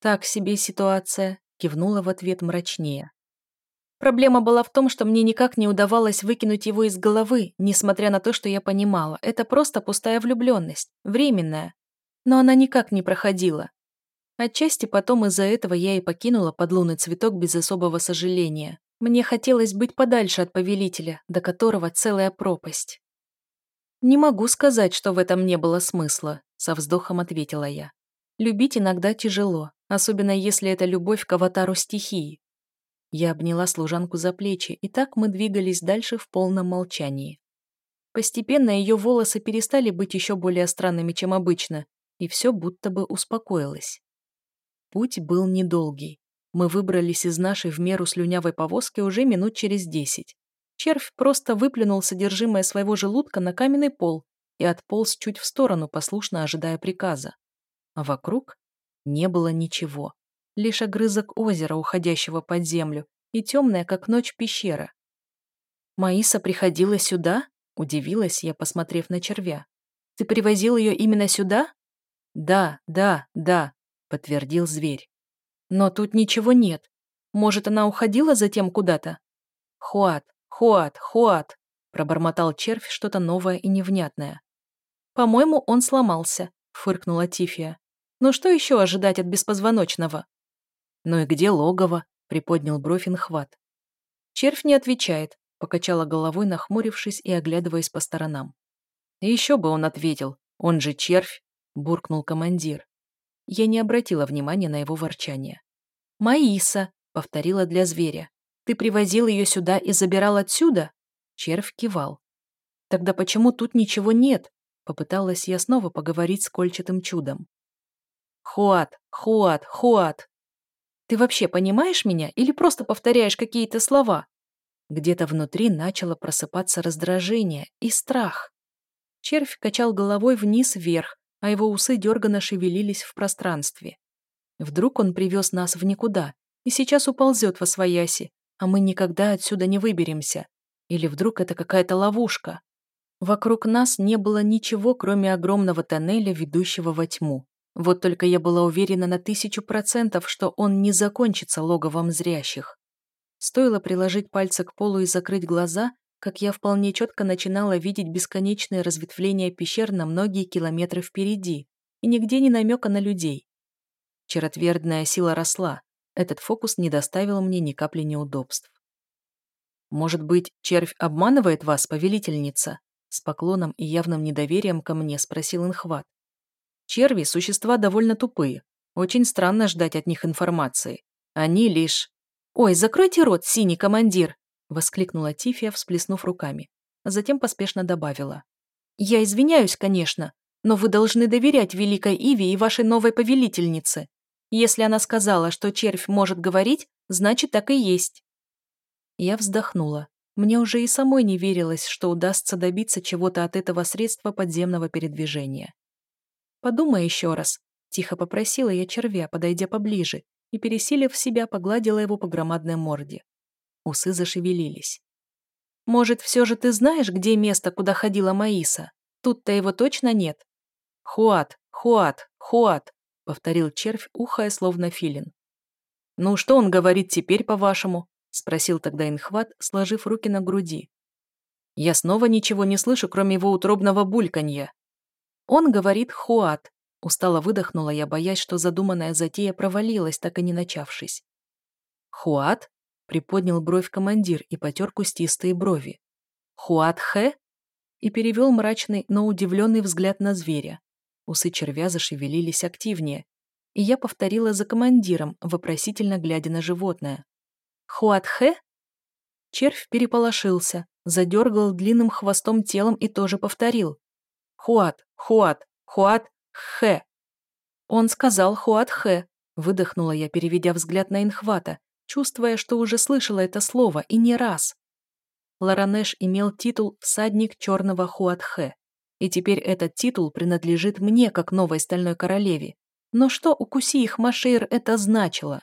«Так себе ситуация», — кивнула в ответ мрачнее. Проблема была в том, что мне никак не удавалось выкинуть его из головы, несмотря на то, что я понимала, это просто пустая влюбленность, временная. Но она никак не проходила. Отчасти потом из-за этого я и покинула подлунный цветок без особого сожаления. Мне хотелось быть подальше от повелителя, до которого целая пропасть. «Не могу сказать, что в этом не было смысла», — со вздохом ответила я. «Любить иногда тяжело, особенно если это любовь к аватару стихии, я обняла служанку за плечи, и так мы двигались дальше в полном молчании. Постепенно ее волосы перестали быть еще более странными, чем обычно, и все будто бы успокоилось. Путь был недолгий. Мы выбрались из нашей в меру слюнявой повозки уже минут через десять. Червь просто выплюнул содержимое своего желудка на каменный пол и отполз чуть в сторону, послушно ожидая приказа. А вокруг не было ничего лишь огрызок озера, уходящего под землю, и темная, как ночь, пещера. «Маиса приходила сюда?» – удивилась я, посмотрев на червя. «Ты привозил ее именно сюда?» «Да, да, да», – подтвердил зверь. «Но тут ничего нет. Может, она уходила затем куда-то?» «Хуат, хуат, хуат», – пробормотал червь что-то новое и невнятное. «По-моему, он сломался», — фыркнула Тифия. «Но что еще ожидать от беспозвоночного?» «Ну и где логово?» — приподнял бровь Инхват. Червь не отвечает, покачала головой, нахмурившись и оглядываясь по сторонам. Еще бы он ответил, он же червь, буркнул командир. Я не обратила внимания на его ворчание. «Маиса», — повторила для зверя. «Ты привозил ее сюда и забирал отсюда?» Червь кивал. «Тогда почему тут ничего нет?» Попыталась я снова поговорить с кольчатым чудом. «Хуат, Хуат, Хуат!» «Ты вообще понимаешь меня или просто повторяешь какие-то слова?» Где-то внутри начало просыпаться раздражение и страх. Червь качал головой вниз-вверх, а его усы дерганно шевелились в пространстве. Вдруг он привез нас в никуда и сейчас уползет во свояси, а мы никогда отсюда не выберемся. Или вдруг это какая-то ловушка? Вокруг нас не было ничего, кроме огромного тоннеля, ведущего во тьму. Вот только я была уверена на тысячу процентов, что он не закончится логовом зрящих. Стоило приложить пальцы к полу и закрыть глаза, как я вполне четко начинала видеть бесконечное разветвление пещер на многие километры впереди, и нигде не намека на людей. Черотвердная сила росла. Этот фокус не доставил мне ни капли неудобств. «Может быть, червь обманывает вас, повелительница?» С поклоном и явным недоверием ко мне спросил Инхват. «Черви – существа довольно тупые. Очень странно ждать от них информации. Они лишь «Ой, закройте рот, синий командир!» — воскликнула Тифия, всплеснув руками. Затем поспешно добавила. «Я извиняюсь, конечно, но вы должны доверять Великой Иве и вашей новой повелительнице. Если она сказала, что червь может говорить, значит, так и есть». Я вздохнула. Мне уже и самой не верилось, что удастся добиться чего-то от этого средства подземного передвижения. «Подумай еще раз», — тихо попросила я червя, подойдя поближе и, пересилив себя, погладила его по громадной морде. Усы зашевелились. «Может, все же ты знаешь, где место, куда ходила Маиса? Тут-то его точно нет?» «Хуат, хуат, хуат», — повторил червь, ухая, словно филин. «Ну, что он говорит теперь, по-вашему?» — спросил тогда Инхват, сложив руки на груди. «Я снова ничего не слышу, кроме его утробного бульканья». «Он говорит хуат», Устало выдохнула я, боясь, что задуманная затея провалилась, так и не начавшись. «Хуат?» — приподнял бровь командир и потер кустистые брови. «Хуат-хэ?» и перевел мрачный, но удивленный взгляд на зверя. Усы червя зашевелились активнее, и я повторила за командиром, вопросительно глядя на животное. «Хуат-хэ?» Червь переполошился, задергал длинным хвостом телом и тоже повторил. «Хуат! Хуат! Хуат! Хэ. Он сказал Хуат Хэ, выдохнула я, переведя взгляд на Инхвата, чувствуя, что уже слышала это слово и не раз. Ларанеш имел титул «Всадник черного Хуатхэ», и теперь этот титул принадлежит мне, как новой стальной королеве. Но что укуси их Машейр это значило?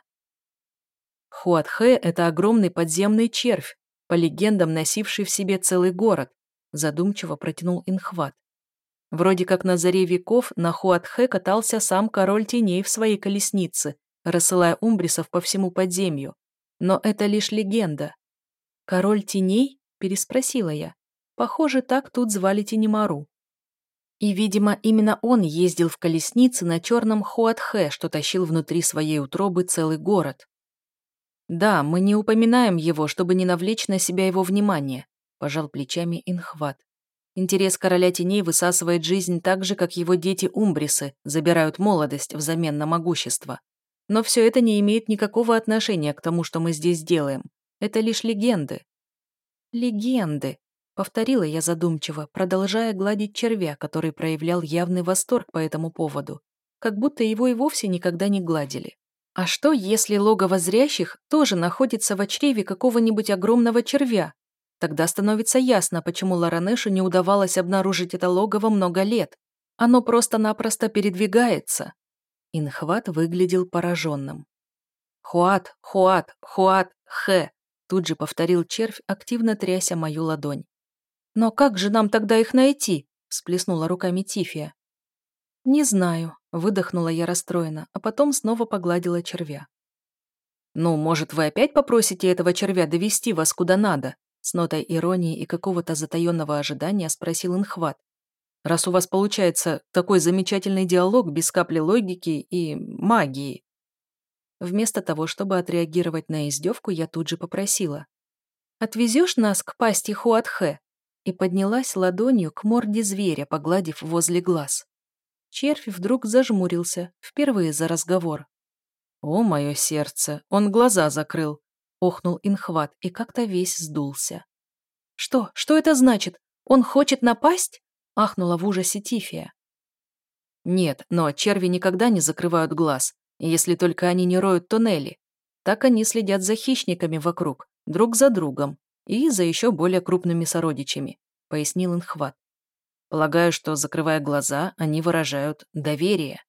Хуатхэ — это огромный подземный червь, по легендам носивший в себе целый город, задумчиво протянул Инхват. Вроде как на заре веков на Хуатхе катался сам король теней в своей колеснице, рассылая умбрисов по всему подземью. Но это лишь легенда. «Король теней?» – переспросила я. Похоже, так тут звали Тенемару. И, видимо, именно он ездил в колеснице на черном Хуатхе, что тащил внутри своей утробы целый город. «Да, мы не упоминаем его, чтобы не навлечь на себя его внимание», – пожал плечами Инхват. Интерес короля теней высасывает жизнь так же, как его дети-умбрисы забирают молодость взамен на могущество. Но все это не имеет никакого отношения к тому, что мы здесь делаем. Это лишь легенды. Легенды, повторила я задумчиво, продолжая гладить червя, который проявлял явный восторг по этому поводу, как будто его и вовсе никогда не гладили. А что, если логово зрящих тоже находится в чреве какого-нибудь огромного червя, Тогда становится ясно, почему Ларанешу не удавалось обнаружить это логово много лет. Оно просто-напросто передвигается. Инхват выглядел пораженным. «Хуат, хуат, хуат, хэ!» Тут же повторил червь, активно тряся мою ладонь. «Но как же нам тогда их найти?» всплеснула руками Тифия. «Не знаю», — выдохнула я расстроенно, а потом снова погладила червя. «Ну, может, вы опять попросите этого червя довести вас куда надо?» С нотой иронии и какого-то затаенного ожидания спросил Инхват. раз у вас получается такой замечательный диалог без капли логики и магии. Вместо того, чтобы отреагировать на издевку, я тут же попросила. «Отвезешь нас к пасти Хуатхэ?» и поднялась ладонью к морде зверя, погладив возле глаз. Червь вдруг зажмурился, впервые за разговор. «О, мое сердце! Он глаза закрыл!» — охнул Инхват и как-то весь сдулся. «Что? Что это значит? Он хочет напасть?» — ахнула в ужасе Тифия. «Нет, но черви никогда не закрывают глаз, если только они не роют туннели. Так они следят за хищниками вокруг, друг за другом и за еще более крупными сородичами», — пояснил Инхват. «Полагаю, что, закрывая глаза, они выражают доверие».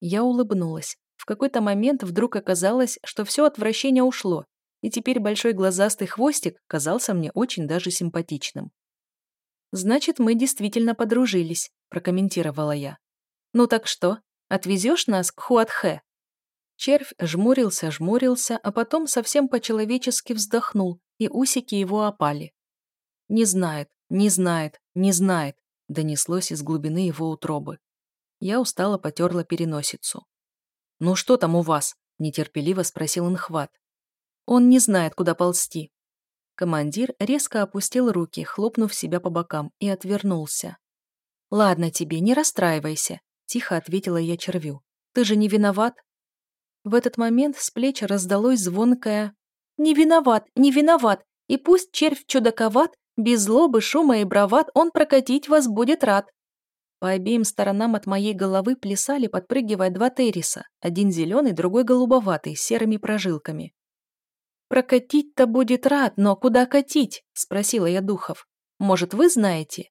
Я улыбнулась. В какой-то момент вдруг оказалось, что все отвращение ушло, и теперь большой глазастый хвостик казался мне очень даже симпатичным. «Значит, мы действительно подружились», — прокомментировала я. «Ну так что, отвезешь нас к Хуатхэ?» Червь жмурился-жмурился, а потом совсем по-человечески вздохнул, и усики его опали. «Не знает, не знает, не знает», — донеслось из глубины его утробы. Я устало потерла переносицу. «Ну что там у вас?» — нетерпеливо спросил Инхват. «Он не знает, куда ползти». Командир резко опустил руки, хлопнув себя по бокам, и отвернулся. «Ладно тебе, не расстраивайся», — тихо ответила я червю. «Ты же не виноват?» В этот момент с плеч раздалось звонкое «Не виноват, не виноват, и пусть червь чудаковат, без злобы, шума и брават он прокатить вас будет рад». По обеим сторонам от моей головы плясали, подпрыгивая два терриса, один зеленый, другой голубоватый, с серыми прожилками. «Прокатить-то будет рад, но куда катить?» – спросила я духов. «Может, вы знаете?»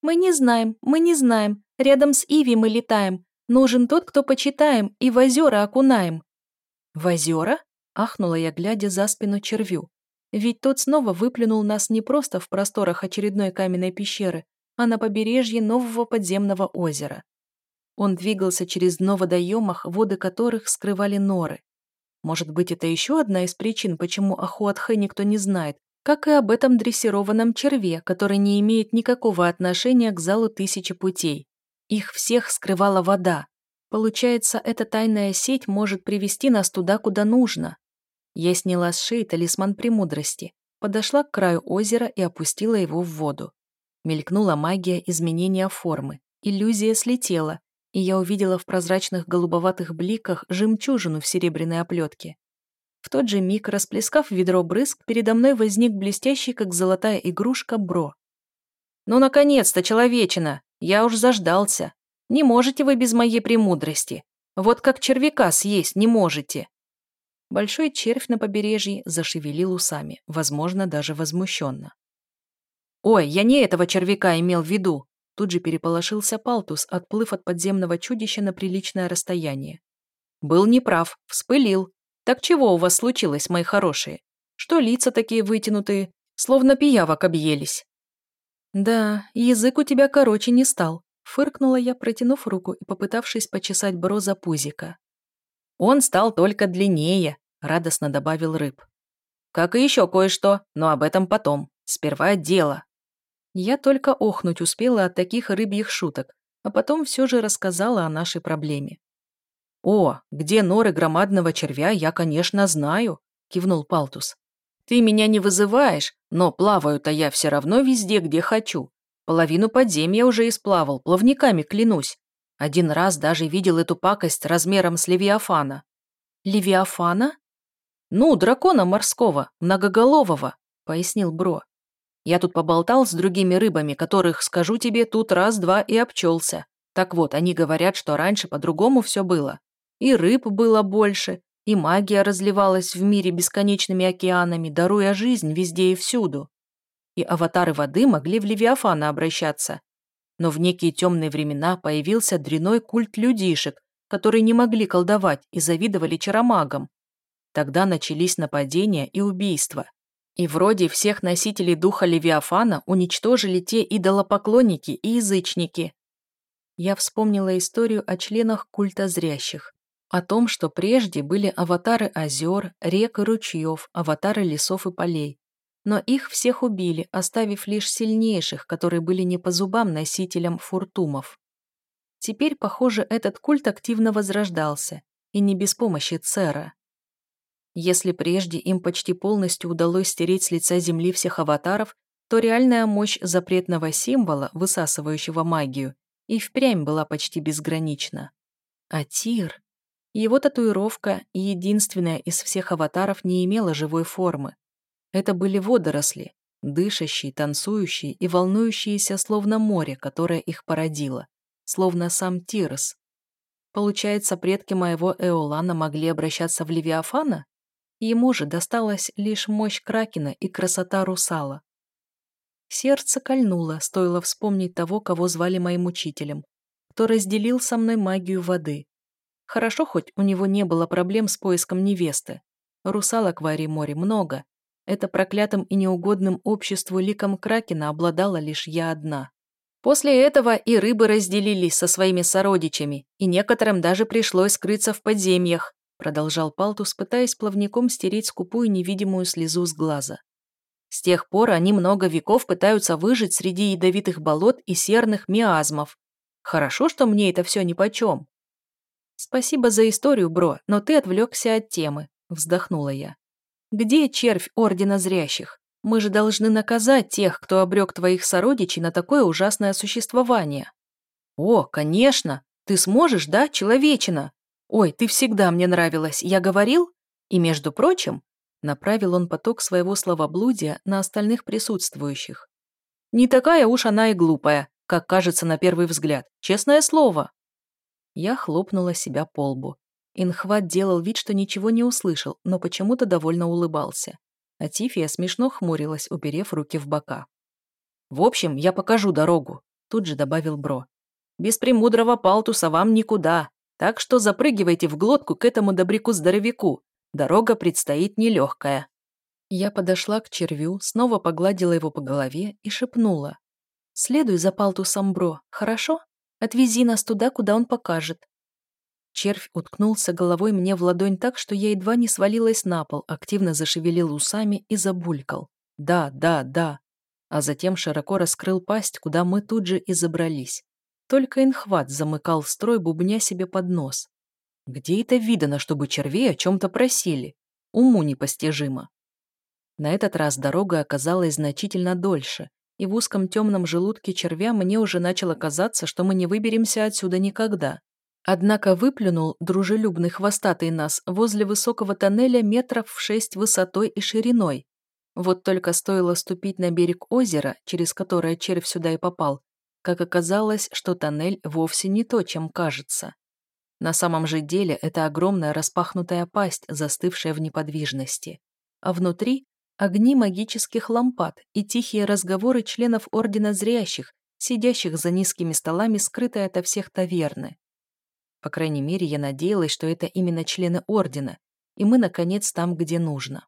«Мы не знаем, мы не знаем. Рядом с Иви мы летаем. Нужен тот, кто почитаем, и в озера окунаем». «В озера?» – ахнула я, глядя за спину червю. Ведь тот снова выплюнул нас не просто в просторах очередной каменной пещеры, а на побережье нового подземного озера. Он двигался через дно водоемах, воды которых скрывали норы. Может быть, это еще одна из причин, почему о Хуатхэ никто не знает, как и об этом дрессированном черве, который не имеет никакого отношения к залу тысячи путей. Их всех скрывала вода. Получается, эта тайная сеть может привести нас туда, куда нужно. Я сняла с шеи талисман премудрости, подошла к краю озера и опустила его в воду. Мелькнула магия изменения формы. Иллюзия слетела, и я увидела в прозрачных голубоватых бликах жемчужину в серебряной оплетке. В тот же миг, расплескав ведро брызг, передо мной возник блестящий, как золотая игрушка, бро. «Ну, наконец-то, человечина! Я уж заждался. Не можете вы без моей премудрости. Вот как червяка съесть не можете». Большой червь на побережье зашевелил усами, возможно, даже возмущенно. «Ой, я не этого червяка имел в виду!» Тут же переполошился Палтус, отплыв от подземного чудища на приличное расстояние. «Был неправ, вспылил. Так чего у вас случилось, мои хорошие? Что лица такие вытянутые, словно пиявок объелись?» «Да, язык у тебя короче не стал», — фыркнула я, протянув руку и попытавшись почесать Бро за пузика. «Он стал только длиннее», — радостно добавил рыб. «Как и еще кое-что, но об этом потом. Сперва дело». Я только охнуть успела от таких рыбьих шуток, а потом все же рассказала о нашей проблеме. «О, где норы громадного червя, я, конечно, знаю», — кивнул Палтус. «Ты меня не вызываешь, но плаваю-то я все равно везде, где хочу. Половину подземья уже исплавал, плавниками клянусь. Один раз даже видел эту пакость размером с Левиафана». «Левиафана?» «Ну, дракона морского, многоголового», — пояснил Бро. Я тут поболтал с другими рыбами, которых, скажу тебе, тут раз-два и обчелся. Так вот, они говорят, что раньше по-другому все было. И рыб было больше, и магия разливалась в мире бесконечными океанами, даруя жизнь везде и всюду. И аватары воды могли в Левиафана обращаться. Но в некие темные времена появился дряной культ людишек, которые не могли колдовать и завидовали чаромагам. Тогда начались нападения и убийства. И вроде всех носителей духа Левиафана уничтожили те идолопоклонники и язычники. Я вспомнила историю о членах культа зрящих. О том, что прежде были аватары озер, рек и ручьев, аватары лесов и полей. Но их всех убили, оставив лишь сильнейших, которые были не по зубам носителям фуртумов. Теперь, похоже, этот культ активно возрождался, и не без помощи Цера. Если прежде им почти полностью удалось стереть с лица Земли всех аватаров, то реальная мощь запретного символа, высасывающего магию, и впрямь была почти безгранична. А Тир... Его татуировка, единственная из всех аватаров, не имела живой формы. Это были водоросли, дышащие, танцующие и волнующиеся словно море, которое их породило, словно сам Тирос. Получается, предки моего Эолана могли обращаться в Левиафана? Ему же досталась лишь мощь Кракена и красота русала. Сердце кольнуло, стоило вспомнить того, кого звали моим учителем, кто разделил со мной магию воды. Хорошо, хоть у него не было проблем с поиском невесты. Русалок в Ари-море много. Это проклятым и неугодным обществу ликом Кракена обладала лишь я одна. После этого и рыбы разделились со своими сородичами, и некоторым даже пришлось скрыться в подземьях, продолжал Палтус, пытаясь плавником стереть скупую невидимую слезу с глаза. С тех пор они много веков пытаются выжить среди ядовитых болот и серных миазмов. Хорошо, что мне это все нипочем. «Спасибо за историю, бро, но ты отвлекся от темы», — вздохнула я. «Где червь Ордена Зрящих? Мы же должны наказать тех, кто обрек твоих сородичей на такое ужасное существование». «О, конечно! Ты сможешь, да, человечина? Ой, ты всегда мне нравилась, я говорил? И, между прочим, направил он поток своего словоблудия на остальных присутствующих. Не такая уж она и глупая, как кажется на первый взгляд, честное слово. Я хлопнула себя по лбу. Инхват делал вид, что ничего не услышал, но почему-то довольно улыбался. А Тифия смешно хмурилась, уперев руки в бока. «В общем, я покажу дорогу», — тут же добавил Бро. «Без премудрого палтуса вам никуда, так что запрыгивайте в глотку к этому добряку-здоровяку. Дорога предстоит нелегкая». Я подошла к червю, снова погладила его по голове и шепнула. «Следуй за палтусом Бро, хорошо?» Отвези нас туда, куда он покажет». Червь уткнулся головой мне в ладонь так, что я едва не свалилась на пол, активно зашевелил усами и забулькал. «Да, да, да». А затем широко раскрыл пасть, куда мы тут же и забрались. Только инхват замыкал строй, бубня себе под нос. Где это видано, чтобы червей о чем-то просили? Уму непостижимо. На этот раз дорога оказалась значительно дольше, и в узком темном желудке червя мне уже начало казаться, что мы не выберемся отсюда никогда. Однако выплюнул дружелюбный хвостатый нас возле высокого тоннеля метров в шесть высотой и шириной. Вот только стоило ступить на берег озера, через которое червь сюда и попал, как оказалось, что тоннель вовсе не то, чем кажется. На самом же деле это огромная распахнутая пасть, застывшая в неподвижности. А внутри огни магических лампад и тихие разговоры членов Ордена Зрящих, сидящих за низкими столами, скрытые ото всех таверны. По крайней мере, я надеялась, что это именно члены Ордена, и мы, наконец, там, где нужно.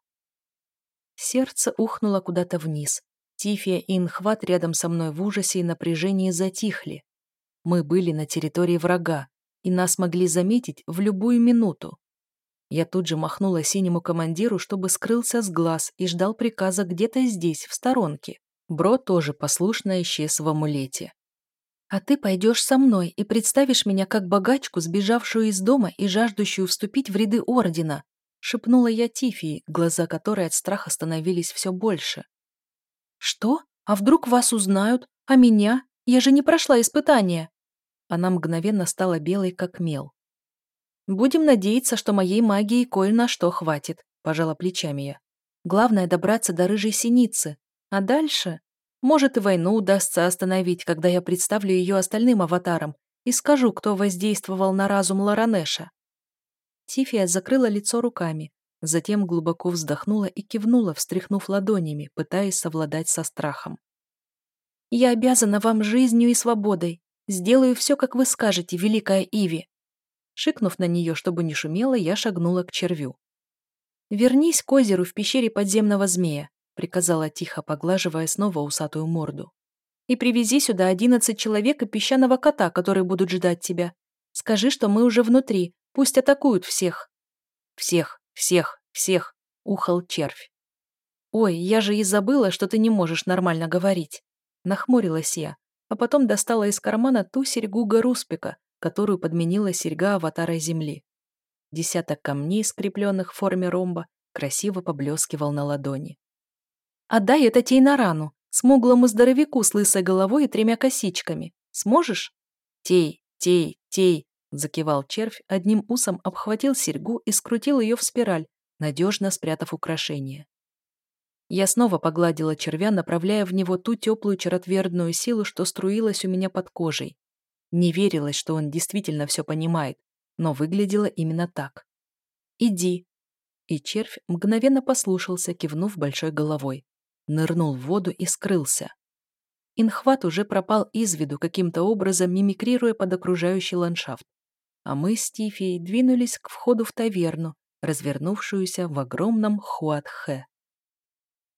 Сердце ухнуло куда-то вниз. Тифия и Инхват рядом со мной в ужасе и напряжении затихли. Мы были на территории врага, и нас могли заметить в любую минуту. Я тут же махнула синему командиру, чтобы скрылся с глаз и ждал приказа где-то здесь, в сторонке. Бро тоже послушно исчез в амулете. «А ты пойдешь со мной и представишь меня как богачку, сбежавшую из дома и жаждущую вступить в ряды ордена», шепнула я Тифии, глаза которой от страха становились все больше. «Что? А вдруг вас узнают? А меня? Я же не прошла испытание!» Она мгновенно стала белой, как мел. «Будем надеяться, что моей магии кое на что хватит», – пожала плечами я. «Главное – добраться до рыжей синицы. А дальше? Может, и войну удастся остановить, когда я представлю ее остальным аватарам и скажу, кто воздействовал на разум Ларанеша». Тифия закрыла лицо руками, затем глубоко вздохнула и кивнула, встряхнув ладонями, пытаясь совладать со страхом. «Я обязана вам жизнью и свободой. Сделаю все, как вы скажете, Великая Иви», Шикнув на нее, чтобы не шумело, я шагнула к червю. «Вернись к озеру в пещере подземного змея», приказала тихо, поглаживая снова усатую морду. «И привези сюда одиннадцать человек и песчаного кота, которые будут ждать тебя. Скажи, что мы уже внутри, пусть атакуют всех». «Всех, всех, всех», — ухал червь. «Ой, я же и забыла, что ты не можешь нормально говорить». Нахмурилась я, а потом достала из кармана ту серьгу Гаруспика, которую подменила серьга аватара Земли. Десяток камней, скрепленных в форме ромба, красиво поблескивал на ладони. «Отдай это Тейнарану, смуглому здоровяку с лысой головой и тремя косичками. Сможешь?» «Тей, тей, тей!» — закивал червь, одним усом обхватил серьгу и скрутил ее в спираль, надежно спрятав украшение. Я снова погладила червя, направляя в него ту теплую черотвердную силу, что струилась у меня под кожей. Не верилось, что он действительно все понимает, но выглядело именно так. «Иди». И червь мгновенно послушался, кивнув большой головой. Нырнул в воду и скрылся. Инхват уже пропал из виду, каким-то образом мимикрируя под окружающий ландшафт. А мы с Тифией двинулись к входу в таверну, развернувшуюся в огромном Хуатхэ.